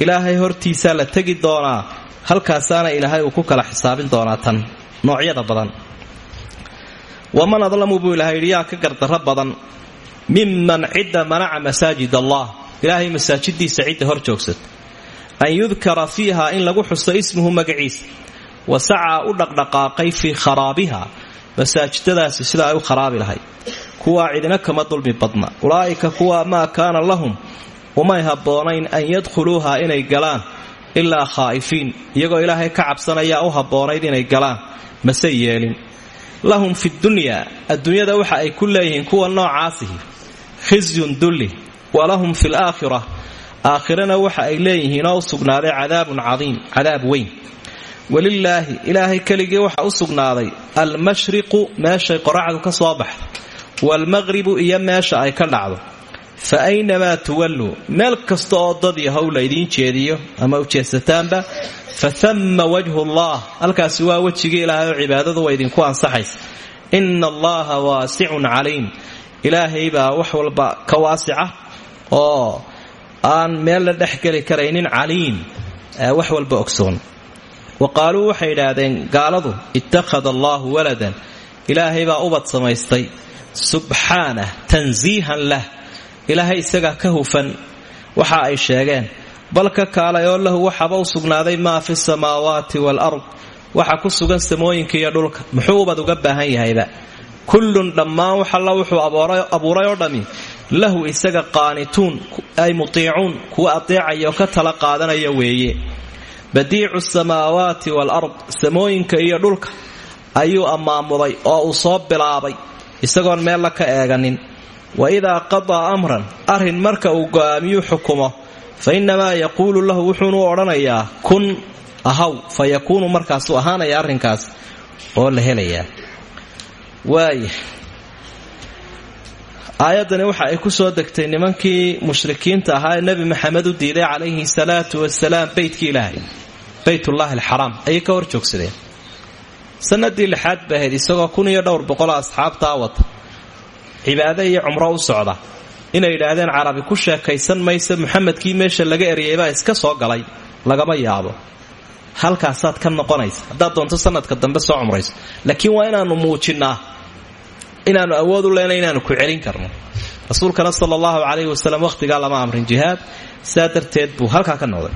ilaahay hortiisaa la tegi doonaa halkaasaana ilaahay uu ku kala xisaabin doonaa tan noocyada badan. Waman adlamu buu ilahay yidhi ka gardarro badan miman cidda manaca masaajid allah ilaahay masaajidiisa cidda hor joogsata an yudkara fiiha in lagu xuso ismuhu magaciisa wa sacaa u dhaqdhaqaaqay fii kharaabiha. Masaajidadaasi sida ay u kharaabi lahayd. Kuwaa cidina kama dulmi badna. Ulaa'ika kuwa maa kaana lahum. Umay habboonayn an yadkhuluuha inay galaan. Ilaa khaa'ifiin. Iyagoo ilaahay ka cabsanayaa u habboonayd inay galaan. Mase yeelin. Lahum fi dunyaa adduunyada waxa ay ku leeyihiin kuwa noocaasihi. Khisyun dulli wa lahum fi laakhira aakhirana waxa ay leeyihiin oo u sugnaaday cadaabun cadiim cadaab weyn. Walilaahi ilaahay keligii waxa u sugnaaday almashriqu meeshay qoraxdu ka soo baxdo waalmaqhribu iyo meesha ay ka dhacdo. Fa aynamaa tuwalluu meel kasta oo dad yahow la idiin jeediyo ama ujeesataanba fa thamma wajhu llah halkaasi waa wejigii ilaahay oo cibaadadu waa idinku ansaxaysa. Ina allaha waasicun caliim. Ilaahay wax walba ka waasica oo aan meel la dhexgeli karaynin caliim wax walba ogsoon. Wa qaaluu waxay idhaahdeen gaaladu ittakhada allaahu waladan. Ilaahay baa ubad samaystay. Subxaanah tansiihan lah. Ilaahay isagaa ka hufan. Waxa ay sheegeen bal ka kaalay oo lahu waxaba u sugnaaday maa fi samaawaati waalard waxa ku sugan samooyinka iyo dhulka. Muxuu ubad uga baahan yahayba? Kullun dhammaan wax alla wuxuu abuuray oo dhammi lahu isaga qaanituun ay mutiicuun kuwa adeecaya oo ka tala qaadanaya weeye. Badiicu samaawaati waalard samooyinka iyo dhulka ayuu ammaamuday oo uu soo bilaabay isagoon meella ka eeganin. Wa idaa qadaa amran arrin marka uu go'aamiyuu xukumo fa innamaa yaquulu lahu wuxuunu odhanayaa kun ahaw fa yakuunu markaasuu ahaanaya arrinkaas oo la helayaa. Waaya aayaddani waxa ay ku soo degtay nimankii mushrikiinta ahaa ee nebi maxamed u diiday calayhi salaatu wasalaam beytkii ilaahay beytullaahi alxaraam. Ayay ka hor joogsadeen sanadii lixaad bay ahayd isagoo kun iyo dhowr boqoloo asxaabtaa wata cibaado iyo cumro u socda. Inay yidhaahdeen carabi ku sheekaysan maysa muxamedkii meesha laga eryaybaa iska soo galay lagama yaabo. Halkaasaad ka noqonaysa. Haddaad doonto sanadka dambe soo cumrayso. Laakiin waa inaannu muujinnaa inaannu awood u leenay inaannu ku celin karno. Rasuulkana sala allahu calayhi wasalam wakhtigaa lama amrin jihaad saa darteed buu halkaa ka noqday.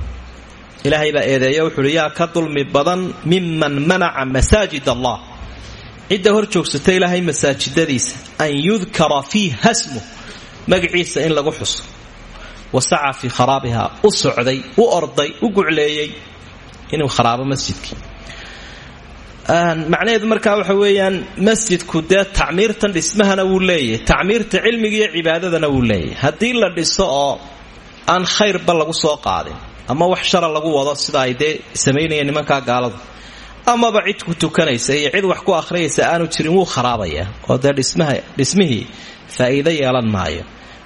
Ilaahay baa eedeeya wuxuuhi yaa ka dulmi badan miman manaca masaajid allah. Cidda hor joogsata ilaahay masaajidadiisa an yudkara fiiha smu magaciisa in lagu xuso. Wa saca fii kharaabiha u socday u orday u gucleeyey inuu kharaabo masjidkii macnaheedu markaa waxa weeyaan masjidku dee tacmiirtan dhismahana wuu leeyahay tacmiirta cilmiga iyo cibaadadana wuu leeyahay. Haddii la dhiso oo aan khayrba lagu soo qaadin ama wax shara lagu wado sida ay dee samaynayeen nimankaa gaaladu amaba cid ku tukanaysa iyo cid wax ku akhriyaysa aanu jirin wuu kharaabaya oo dee dhismihii faa'iido yeelan maayo.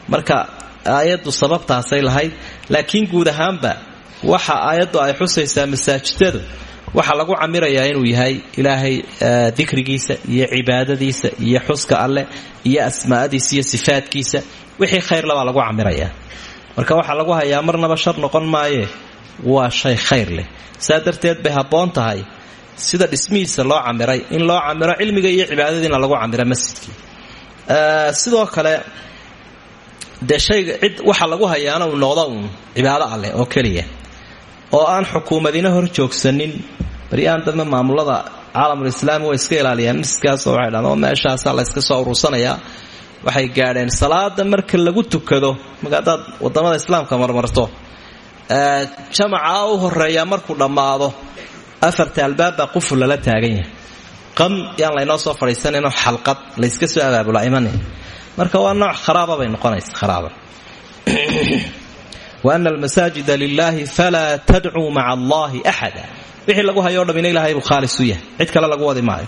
Marka aayaddu sababtaasay lahayd laakiin guud ahaanba waxa aayaddu ay xusaysaa masaajidadu waxaa lagu camirayaa inuu yahay ilaahay dikrigiisa iyo cibaadadiisa iyo xuska alleh iyo asmaa'adiisa iyo sifaadkiisa. Wixii khayrlabaa lagu camirayaa marka waxaa lagu hayaa marnaba shar noqon maayee waa shay khayr leh. Saa darteed bay habboon tahay sida dhismihiisa loo camiray. In loo camiro cilmiga iyo cibaadadiina lagu camiro masjidkii. Sidoo kale dee shayga cid waxa lagu hayaana uu noqdo uun cibaado oo keliya oo aan xukuumadina hor joogsanin. Baryahan dambe maamulada caalamulislaami way iska ilaaliyaan masjidkaasoo waxay dhahan oo meeshaasaa la yska soo urursanayaa waxay gaadheen salaada marka lagu tukado magaadaad waddamada islaamka marmarto. Jamacaa u horeeyaa markuu dhammaado afarta albaabbaa quful lala taagan yahay. Qam yaan laynoo soo fadhiisanayno xalqad layska soo abaabula imanin marka waa nooc kharaaba bay noqonaysa wa ana almasaajida lilaahi falaa tadcuu maca allahi axada wixii lagu hayoo dhamina ilahay buu khaalis u yahay. Cid kale lagu wadi maayo.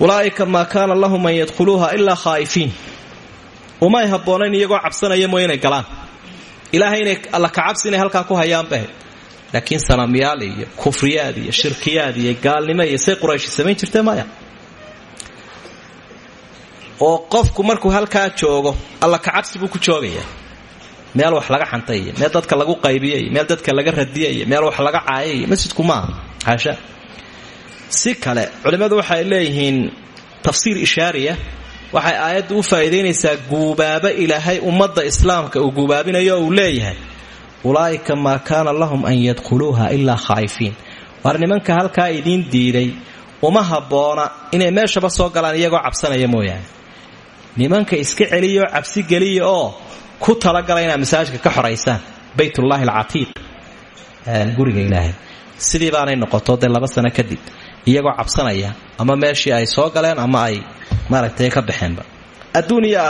Ulaa'ika maa kaana lahum an yadkhuluuha ilaa khaa'ifiin umay habboonayn iyagoo cabsanaya mooy inay galaan. Ilaahay inay alla kacabsi inay halkaa ku hayaanbahe laakiin sanamyaal iyo kufriyaad iyo shirkiyaad iyo gaalnimo iyo say qurayshi samayn jirtee maya oo qofku markuu halkaa joogo alla kacabsi buu ku joogaya meel wax laga xantay iyo meel dadka lagu qaybiyay meel dadka laga radiyay meel wax laga caayay masjidku maaha xaasha si kale culimmadu waxay leeyihiin tafsiir ishaariya. Waxay aayaddu u faa'iidaynaysaa guubaabo ilaahay ummadda islaamka uu guubaabinayo uu leeyahay. Ulaa'ika maa kaana lahum an yadkhuluuha ilaa khaa'ifiin. Waar nimanka halkaa idiin diiday uma habboona inay meeshaba soo galaan iyagoo cabsanaya mooyaane. Nimanka iska celiya oo cabsi geliya oo ku talagala inaad masaajidka ka xoraysaan baytullaahi alcatiiq. Guriga ilaahay. Sidii baanay noqoto dee laba sano kadib iyagoo cabsanaya ama meeshii ay soo galeen ama ay maaragtay ka baxeenba. Adduun iyo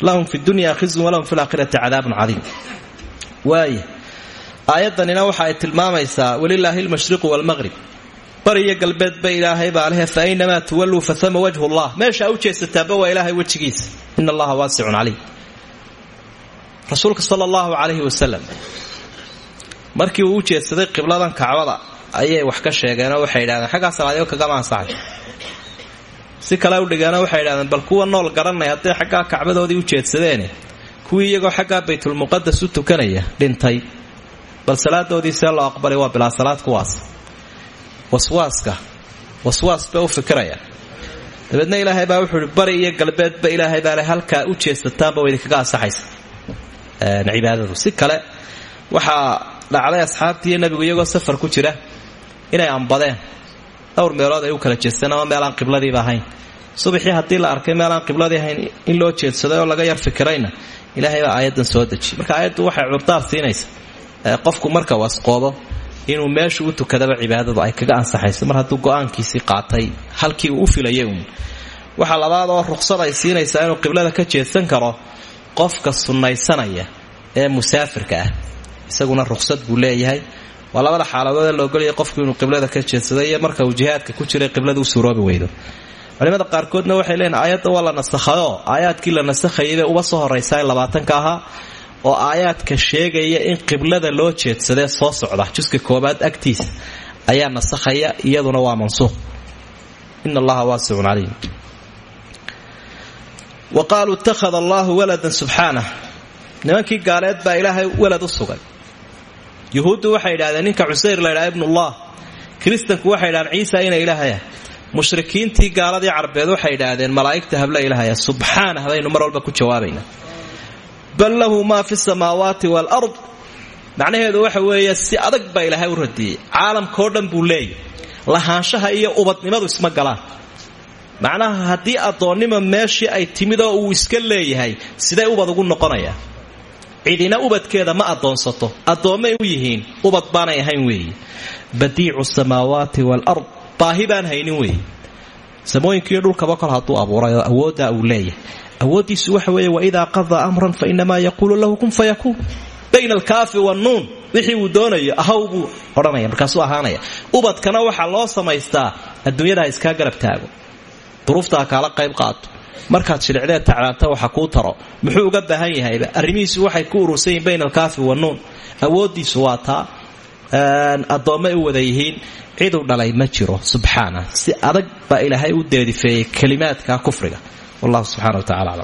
lahum fi dunya khizyun walahum fi laakhirati cadaabun cadiim. Waaya aayaddanina waxa ay tilmaamaysaa walilaahi almashriqu waalmaqrib bari iyo galbeedba ilaahay baa lehe fa aynamaa tuwalluu fahama wajhu llah meesha u jeesataaba waa ilaahay wejigiisa. Ina allaha waasicun rasuulka sala allahu calayhi wasalam markii uu u jeedsaday qibladan kacbada ayay wax ka sheegeenoo waxay yidhahdeen xaggaa salaadyo kagama ansaxay si kale u dhigeenoo waxay yidhahdeen bal kuwa nool garanay hadday xaggaa kacbadoodii u jeedsadeene kuwii iyagoo xaggaa baytulmuqadas u tukanaya dhintay. Bal salaadoodii see loo aqbalay waa bilaa salaad kuwaas. Waswaaska waswaas bay u fikiraya ilaahay baa wuxuu bari iyo galbeedba ilaahay baa le halkaa u jeesataanba wa idinkaga ansaxaysa cibaadadu si kale. Waxaa dhacday asxaabtiiyo nabigu iyagoo safar ku jira inay ambadeen. Dhowr meelood ay u kala jeesteen ama meelaan qibladiiba ahayn. Subaxii haddii la arkay meelaan qibladii ahayn in loo jeedsaday oo laga yar fikirayna ilaahay baa aayaddan soo dejiyay marka aayaddu waxay curdaar siinaysa. Qofku marka wasqoodo inuu meeshu u tukadaba cibaadadu ay kaga ansaxayso mar hadduu go'aankiisii qaatay halkii uu filayay uun. Labaad oo ruqsad ay siinaysaa inuu qiblada ka jeedsan karo qofka sunnaysanaya ee musaafirka ah isaguna ruqsad buu leeyahay. Waa labada xaaladood ee laogolaya qofku inuu qiblada ka jeedsaday iyo marka uu jihaadka ku jiray qiblada u suuroobi weydo. Culimada qaarkoodna waxay leeyihiin aayadda waa la nasakhayoo aayaadkii la nasakhayay uba soo horaysaa ee labaatanka ahaa oo aayaadka sheegaya in qiblada loo jeedsadee soo socda. Juska koobaad agtiisa ayaa nasakhaya iyaduna waa mansuuq in allaha waasicun caliim wa qaaluu ittakhada allaahu waladan subxaanah nimankii gaaleed baa ilaahay walad u sugay. Yuhuuddu waxay idhahdeen ninka cusayr la ydhaha ibnullah kiristanku waxay idhahdeen ciisa ina ilaahaya mushrikiintii gaaladii carbeed waxay idhaahdeen malaa'igta habla ilaahaya subxaanah baynu mar walba ku jawaabaynaa bal lahu maa fi samaawaati waalard macnaheedu waxa weeye si adag baa ilaahay u radiyey. Caalamkao dhan buu leeyahy lahaanshaha iyo ubadnimadu isma galaan macnaha haddii addoonnima meeshii ay timid uu iska leeyahay siday ubad ugu noqonayaa cidina ubadkeeda ma addoonsato addoommay u yihiin ubad baanay ahayn weeye badiicu samaawaati waalard baahi baan haynin weeye samooyinkiiyo dhulkaba kol hadduu abuuray oo uu leeyahay. Awooddiisu waxa weeye waidaa qadaa amran fa inamaa yaquulu lahu kun fayakuun. Bayna alkaafi wannuun wixii uu doonayo ahaw buu odhanaya markaasuu ahaanaya. Ubadkana waxaa loo samaystaa adduunyada ha iskaa duruufta ha kaala qayb qaato. Markaad shiricdeed tacdaanta waxa kuu taro muxuu uga baahan yahayba arrimihiisu waxay ku urursan yihiin bayna alkaafi wanuun awooddiisu waa taa addoommay u wada yihiin ciduu dhalay ma jiro subxaana. Si adag baa ilaahay u deedifeeyey kelimaadka kufriga. Wallahu subxana wa tacala